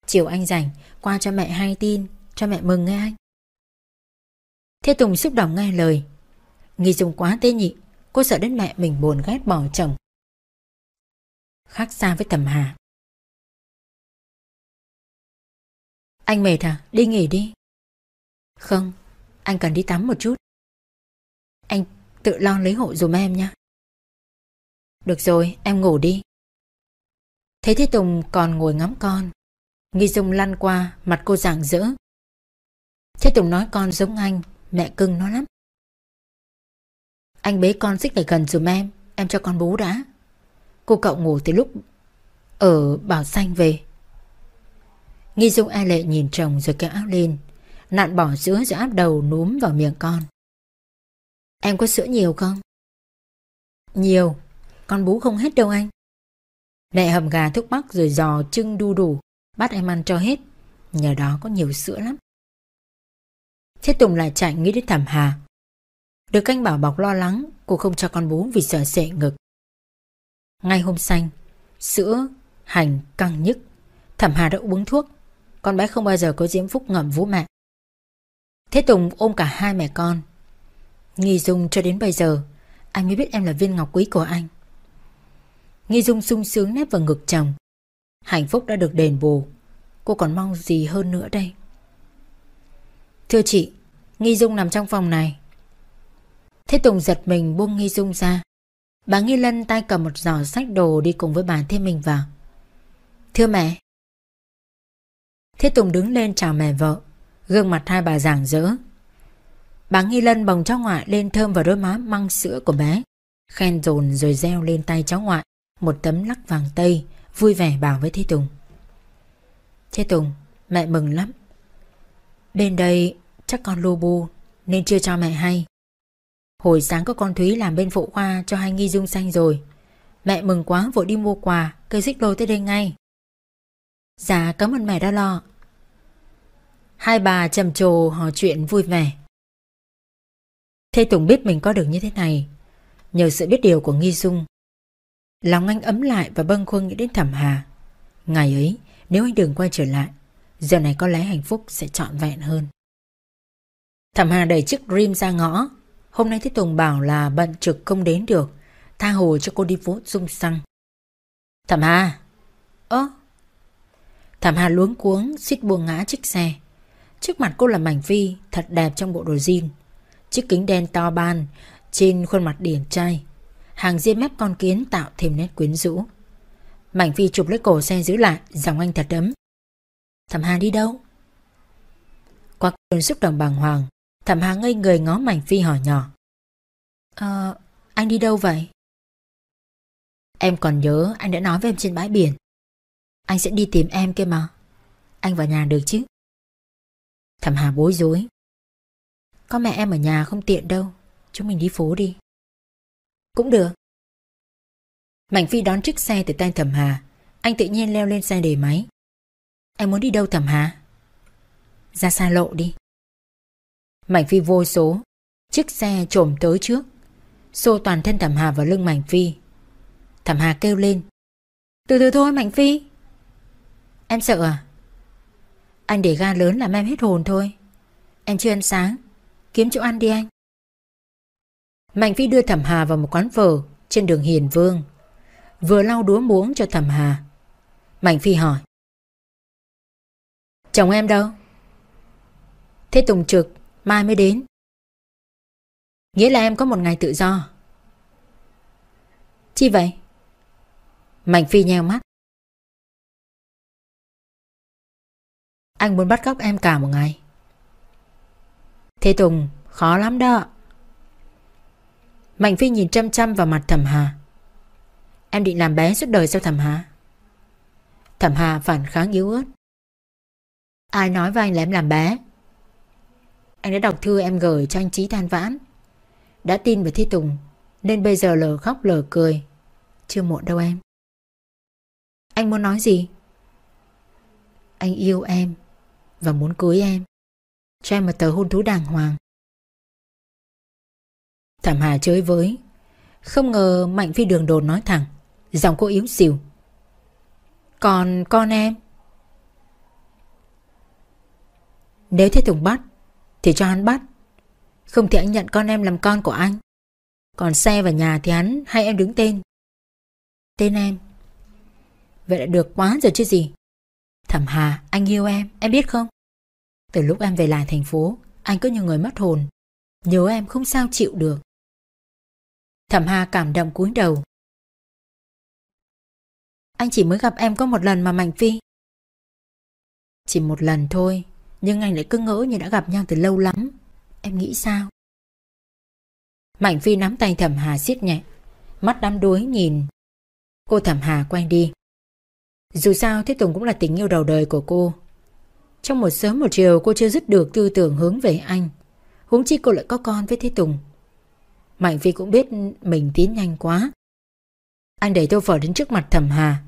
Chiều anh rảnh, qua cho mẹ hay tin, Cho mẹ mừng nghe anh. Thế Tùng xúc động nghe lời. Nghi dùng quá tế nhị, Cô sợ đến mẹ mình buồn ghét bỏ chồng. Khác xa với Thẩm Hà. Anh mệt à? Đi nghỉ đi. Không, Anh cần đi tắm một chút. Anh tự lo lấy hộ dùm em nhé. Được rồi, em ngủ đi. Thấy Thế Tùng còn ngồi ngắm con. Nghi Dung lăn qua, Mặt cô rạng rỡ. Thế Tùng nói con giống anh, Mẹ cưng nó lắm. Anh bế con xích lại gần giùm em Em cho con bú đã. Cô cậu ngủ từ lúc Ở Bảo Xanh về. Nghi Dung e lệ nhìn chồng rồi kéo áo lên, Nạn bỏ sữa rồi áp đầu núm vào miệng con. Em có sữa nhiều không? Nhiều, Con bú không hết đâu anh. Mẹ hầm gà thuốc bắc rồi giò trưng đu đủ. Bắt em ăn cho hết. Nhờ đó có nhiều sữa lắm. Thế Tùng lại chạy nghĩ đến thảm hà. Được canh bảo bọc lo lắng Cô không cho con bú vì sợ sệ ngực. Ngay hôm xanh Sữa, hành, căng nhức. Thẩm hà đã uống thuốc. Con bé không bao giờ có diễm phúc ngậm vú mẹ. Thế Tùng ôm cả hai mẹ con. Nghi Dung cho đến bây giờ Anh mới biết em là viên ngọc quý của anh. Nghi Dung sung sướng nép vào ngực chồng. Hạnh phúc đã được đền bù. Cô còn mong gì hơn nữa đây? Thưa chị, Nghi Dung nằm trong phòng này. Thế Tùng giật mình buông Nghi Dung ra. Bà Nghi Lân tay cầm một giỏ sách đồ đi cùng với bà Thế Minh vào. Thưa mẹ. Thế Tùng đứng lên chào mẹ vợ. Gương mặt hai bà giảng rỡ. Bà Nghi Lân bồng cháu ngoại lên thơm vào đôi má măng sữa của bé. Khen dồn rồi reo lên tay cháu ngoại Một tấm lắc vàng tây. Vui vẻ bảo với Thế Tùng. Thế Tùng, Mẹ mừng lắm. Bên đây chắc con lu bu Nên chưa cho mẹ hay. Hồi sáng có con Thúy làm bên phụ khoa Cho hai nghi dung xanh rồi. Mẹ mừng quá, vội đi mua quà, Cây xích lô tới đây ngay. Dạ cảm ơn mẹ đã lo. Hai bà trầm trồ hò chuyện vui vẻ. Thế Tùng biết mình có được như thế này. Nhờ sự biết điều của Nghi Dung Lòng anh ấm lại và bâng khuâng nghĩ đến thẩm hà. Ngày ấy, nếu anh đừng quay trở lại, Giờ này có lẽ hạnh phúc sẽ trọn vẹn hơn. Thẩm hà đẩy chiếc Dream ra ngõ. Hôm nay Thế Tùng bảo là bận trực không đến được, Tha hồ cho cô đi phố dung xăng. Thẩm hà! Ơ! Thẩm hà luống cuống, suýt buông ngã chiếc xe. Trước mặt cô là mảnh phi Thật đẹp trong bộ đồ jean. Chiếc kính đen to ban Trên khuôn mặt điển trai. Hàng ria mép con kiến tạo thêm nét quyến rũ. Mảnh phi chụp lấy cổ xe giữ lại Dòng anh thật ấm. Thẩm Hà đi đâu? Qua cơn xúc động bàng hoàng, Thẩm Hà ngây người ngó Mảnh phi hỏi nhỏ. Ờ anh đi đâu vậy? Em còn nhớ anh đã nói với em trên bãi biển. Anh sẽ đi tìm em kia mà. Anh vào nhà được chứ? Thẩm Hà bối rối. Có mẹ em ở nhà không tiện đâu. Chúng mình đi phố đi. Cũng được. Mạnh Phi đón chiếc xe từ tay Thẩm Hà. Anh tự nhiên leo lên xe để máy. Em muốn đi đâu Thẩm Hà? Ra xa lộ đi. Mạnh Phi vô số. Chiếc xe trồm tới trước. Xô toàn thân Thẩm Hà vào lưng Mạnh Phi. Thẩm Hà kêu lên. Từ từ thôi Mạnh Phi. Em sợ à? Anh để ga lớn làm em hết hồn thôi. Em chưa ăn sáng. Kiếm chỗ ăn đi anh. Mạnh Phi đưa Thẩm Hà vào một quán phở Trên đường Hiền Vương. Vừa lau đúa muỗng cho Thẩm Hà. Mạnh Phi hỏi, Chồng em đâu? Thế Tùng trực, Mai mới đến. Nghĩa là em có một ngày tự do. Chi vậy? Mạnh Phi nheo mắt. Anh muốn bắt cóc em cả một ngày. Thế Tùng, khó lắm đó. Mạnh Phi nhìn chăm chăm vào mặt Thẩm Hà. Em định làm bé suốt đời sao Thẩm Hà? Thẩm Hà phản kháng yếu ớt. Ai nói với anh là em làm bé? Anh đã đọc thư em gửi cho anh Trí than vãn. Đã tin về Thi Tùng, Nên bây giờ lờ khóc lờ cười. Chưa muộn đâu em. Anh muốn nói gì? Anh yêu em Và muốn cưới em. Cho em một tờ hôn thú đàng hoàng. Thẩm Hà chơi với. Không ngờ Mạnh Phi đường đồn nói thẳng, Giọng cô yếu xìu. Còn con em? Nếu thế Tùng bắt, Thì cho hắn bắt. Không thì anh nhận con em làm con của anh. Còn xe và nhà thì hắn hay em đứng tên. Tên em? Vậy là được quá rồi chứ gì. Thẩm Hà, anh yêu em Em biết không? Từ lúc em về lại thành phố, Anh cứ như người mất hồn. Nhớ em không sao chịu được. Thẩm Hà cảm động cúi đầu. Anh chỉ mới gặp em có một lần mà Mạnh Phi. Chỉ một lần thôi, Nhưng anh lại cứ ngỡ như đã gặp nhau từ lâu lắm. Em nghĩ sao? Mạnh Phi nắm tay Thẩm Hà siết nhẹ, Mắt đắm đuối nhìn. Cô Thẩm Hà quay đi. Dù sao Thế Tùng cũng là tình yêu đầu đời của cô. Trong một sớm một chiều, cô chưa dứt được tư tưởng hướng về anh. Huống chi cô lại có con với Thế Tùng. Mạnh Phi cũng biết mình tiến nhanh quá. Anh đẩy tô phở đến trước mặt thẩm hà,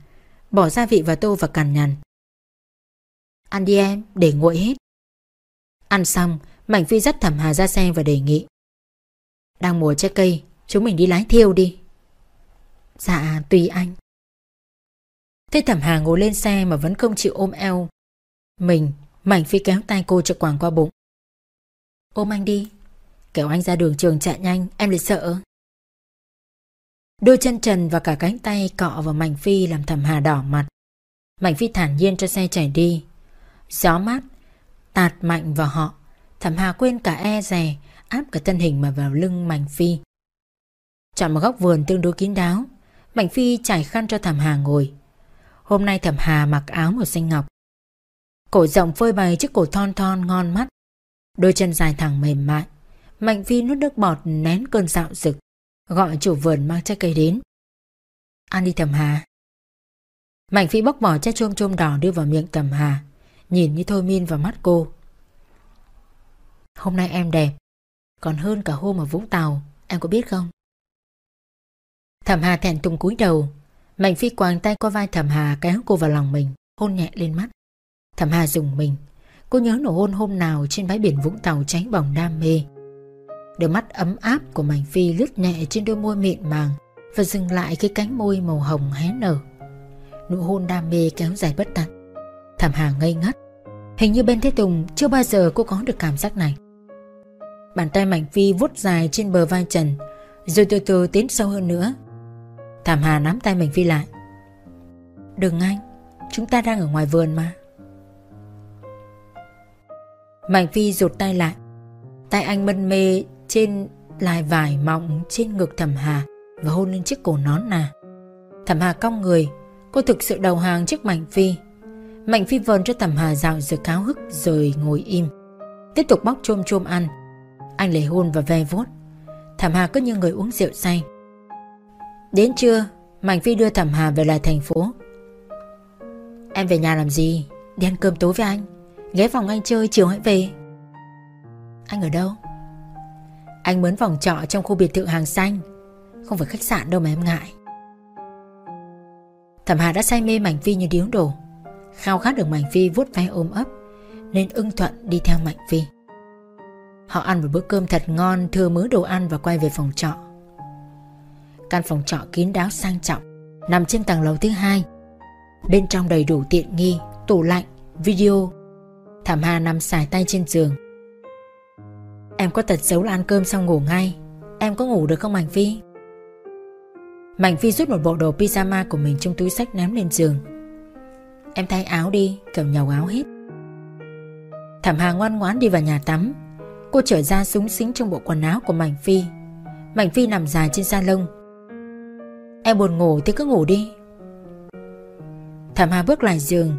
bỏ gia vị vào tô và cằn nhằn. Ăn đi em, để nguội hết. Ăn xong, Mạnh Phi dắt thẩm hà ra xe và đề nghị. Đang mùa trái cây, chúng mình đi lái thiêu đi. Dạ, tùy anh. Thế thẩm hà ngồi lên xe mà vẫn không chịu ôm eo. Mình, Mạnh Phi kéo tay cô cho quàng qua bụng. Ôm anh đi, Kéo anh ra đường trường chạy nhanh, Em lại sợ. Đôi chân trần và cả cánh tay cọ vào Mạnh Phi Làm thầm hà đỏ mặt. Mạnh Phi thản nhiên cho xe chảy đi. Gió mát, Tạt mạnh vào họ. Thẩm Hà quên cả e rè Áp cả thân hình mà vào lưng Mạnh Phi. Chọn một góc vườn tương đối kín đáo. Mạnh Phi trải khăn cho Thẩm Hà ngồi. Hôm nay Thẩm Hà mặc áo màu xanh ngọc. Cổ rộng phơi bày chiếc cổ thon thon ngon mắt. Đôi chân dài thẳng mềm mại. Mạnh Phi nuốt nước bọt, nén cơn dạo rực Gọi chủ vườn mang trái cây đến. Ăn đi Thẩm Hà. Mạnh Phi bóc bỏ trái chôm chôm đỏ đưa vào miệng Thẩm Hà. Nhìn như thôi min vào mắt cô. Hôm nay em đẹp, Còn hơn cả hôm ở Vũng Tàu, Em có biết không? Thẩm Hà thẹn thùng cúi đầu. Mạnh Phi quàng tay qua vai Thẩm Hà, kéo cô vào lòng mình, Hôn nhẹ lên mắt. Thẩm Hà dùng mình. Cô nhớ nổ hôn hôm nào trên bãi biển Vũng Tàu cháy bỏng đam mê. Đôi mắt ấm áp của Mạnh Phi lướt nhẹ trên đôi môi mịn màng và dừng lại cái cánh môi màu hồng hé nở. Nụ hôn đam mê kéo dài bất tận. Thảm Hà ngây ngất. Hình như bên Thế Tùng chưa bao giờ cô có được cảm giác này. Bàn tay Mạnh Phi vuốt dài trên bờ vai Trần rồi từ từ tiến sâu hơn nữa. Thảm Hà nắm tay Mạnh Phi lại. Đừng anh, chúng ta đang ở ngoài vườn mà. Mạnh Phi rụt tay lại. Tay anh mân mê trên lại vải mọng trên ngực thẩm hà và hôn lên chiếc cổ nón nà. Thẩm hà cong người, cô thực sự đầu hàng trước Mạnh Phi. Mạnh Phi vờn cho thẩm hà dạo rồi cáo hức rồi ngồi im. Tiếp tục bóc chôm chôm ăn. Anh lấy hôn và ve vuốt. Thẩm hà cứ như người uống rượu say. Đến trưa, Mạnh Phi đưa Thẩm Hà về lại thành phố. Em về nhà làm gì? Đi ăn cơm tối với anh. Ghé phòng anh chơi chiều hãy về. Anh ở đâu? Anh mướn phòng trọ trong khu biệt thự hàng xanh. Không phải khách sạn đâu mà em ngại. Thẩm Hà đã say mê Mạnh Phi như điếu đồ Khao khát được Mạnh Phi vuốt ve ôm ấp Nên ưng thuận đi theo Mạnh Phi Họ ăn một bữa cơm thật ngon Thừa mớ đồ ăn và quay về phòng trọ. Căn phòng trọ kín đáo sang trọng Nằm trên tầng lầu thứ hai. Bên trong đầy đủ tiện nghi Tủ lạnh, video. Thẩm Hà nằm xài tay trên giường Em có tật xấu là ăn cơm xong ngủ ngay. Em có ngủ được không Mạnh Phi? Mạnh Phi rút một bộ đồ pyjama của mình trong túi sách ném lên giường. Em thay áo đi Cầm nhầu áo hết. Thẩm Hà ngoan ngoãn đi vào nhà tắm. Cô trở ra súng xính trong bộ quần áo của Mạnh Phi. Mạnh Phi nằm dài trên sa lông Em buồn ngủ thì cứ ngủ đi. Thẩm Hà bước lại giường.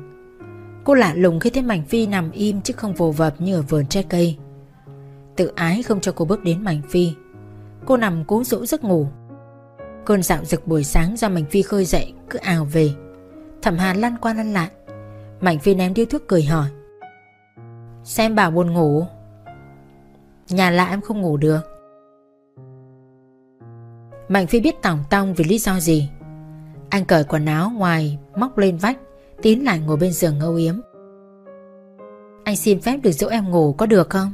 Cô lạ lùng khi thấy Mạnh Phi nằm im chứ không vồ vập như ở vườn trái cây. Tự ái không cho cô bước đến Mạnh Phi. Cô nằm cố dỗ giấc ngủ. Cơn dạo rực buổi sáng do Mạnh Phi khơi dậy cứ ào về. Thẩm Hà lăn qua lăn lại. Mạnh Phi ném điếu thuốc cười hỏi. Xem bảo buồn ngủ. Nhà lạ em không ngủ được. Mạnh Phi biết tỏng tong vì lý do gì. Anh cởi quần áo ngoài, Móc lên vách, Tiến lại ngồi bên giường âu yếm. Anh xin phép được dỗ em ngủ có được không?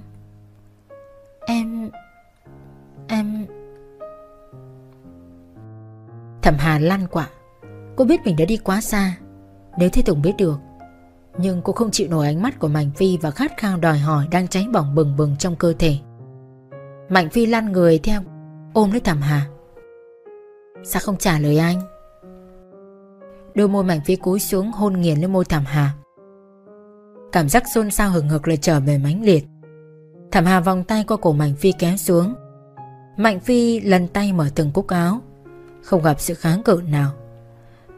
Em Em Thẩm Hà lăn quạ. Cô biết mình đã đi quá xa. Nếu Thế Tùng biết được, Nhưng cô không chịu nổi ánh mắt của Mạnh Phi Và khát khao đòi hỏi đang cháy bỏng bừng bừng trong cơ thể. Mạnh Phi lăn người theo, Ôm lấy Thẩm Hà. Sao không trả lời anh? Đôi môi Mạnh Phi cúi xuống hôn nghiền lên môi Thẩm Hà. Cảm giác xôn xao hừng hực lại trở về mãnh liệt. Thẩm Hà vòng tay qua cổ Mạnh Phi kéo xuống. Mạnh Phi lần tay mở từng cúc áo. Không gặp sự kháng cự nào.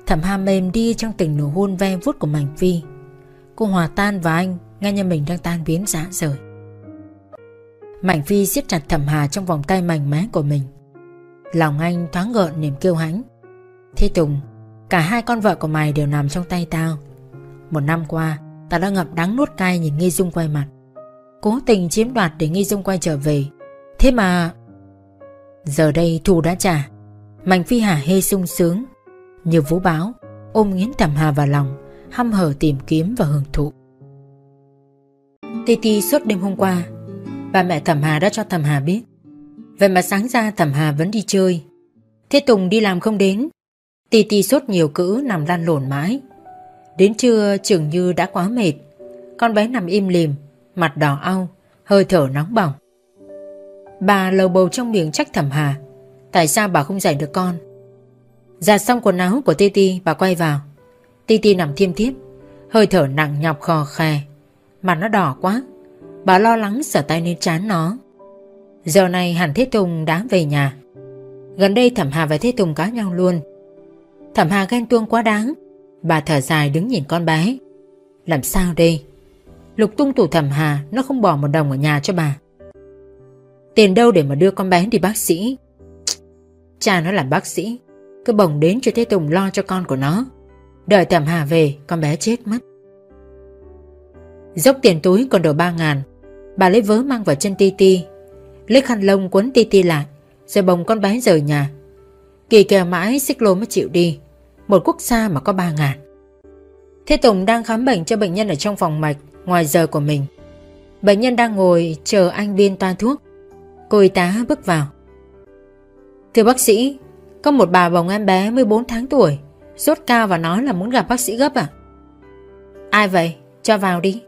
Thẩm Hà mềm đi trong tình nụ hôn ve vuốt của Mạnh Phi. Cô hòa tan và anh, Nghe như mình đang tan biến dã rời. Mạnh Phi siết chặt Thẩm Hà trong vòng tay mạnh mẽ của mình. Lòng anh thoáng gợn niềm kiêu hãnh. Thế Tùng, Cả hai con vợ của mày đều nằm trong tay tao. Một năm qua, Tao đã ngập đắng nuốt cay nhìn Nghi Dung quay mặt. Cố tình chiếm đoạt để Nghi Dung quay trở về. Thế mà, Giờ đây thù đã trả. Mạnh Phi hà hê sung sướng. Như vũ báo, Ôm nghiến Thẩm Hà vào lòng, Hăm hở tìm kiếm và hưởng thụ. Tê Ti suốt đêm hôm qua Bà mẹ Thẩm Hà đã cho Thẩm Hà biết. Vậy mà sáng ra Thẩm Hà vẫn đi chơi. Thế Tùng đi làm không đến. Tì tì sốt nhiều cữ nằm lăn lộn mãi. Đến trưa trường như đã quá mệt. Con bé nằm im lìm Mặt đỏ au, Hơi thở nóng bỏng. Bà lầu bầu trong miệng trách Thẩm Hà, Tại sao bà không dạy được con? Giặt xong quần áo của Titi bà quay vào. Titi nằm thiêm thiếp, Hơi thở nặng nhọc khò khè. Mặt nó đỏ quá, Bà lo lắng sợ tay lên chán nó. Giờ này hẳn Thế Tùng đã về nhà. Gần đây Thẩm Hà và Thế Tùng cá nhau luôn. Thẩm Hà ghen tuông quá đáng, Bà thở dài đứng nhìn con bé. Làm sao đây? Lục tung tủ Thẩm Hà, Nó không bỏ một đồng ở nhà cho bà. Tiền đâu để mà đưa con bé đi bác sĩ? Cha nó làm bác sĩ, Cứ bồng đến cho Thế Tùng lo cho con của nó. Đợi Thẩm Hà về, Con bé chết mất. Dốc tiền túi còn đổ ba ngàn, Bà lấy vớ mang vào chân Ti Ti, Lấy khăn lông quấn Ti Ti lại, Rồi bồng con bé rời nhà. Kỳ kèo mãi xích lô mới chịu đi, Một quốc gia mà có ba ngàn. Thế Tùng đang khám bệnh cho bệnh nhân ở trong phòng mạch Ngoài giờ của mình. Bệnh nhân đang ngồi chờ anh biên toa thuốc. Cô y tá bước vào. Thưa bác sĩ, Có một bà bồng em bé 14 tháng tuổi, Sốt cao và nói là muốn gặp bác sĩ gấp à? Ai vậy? Cho vào đi.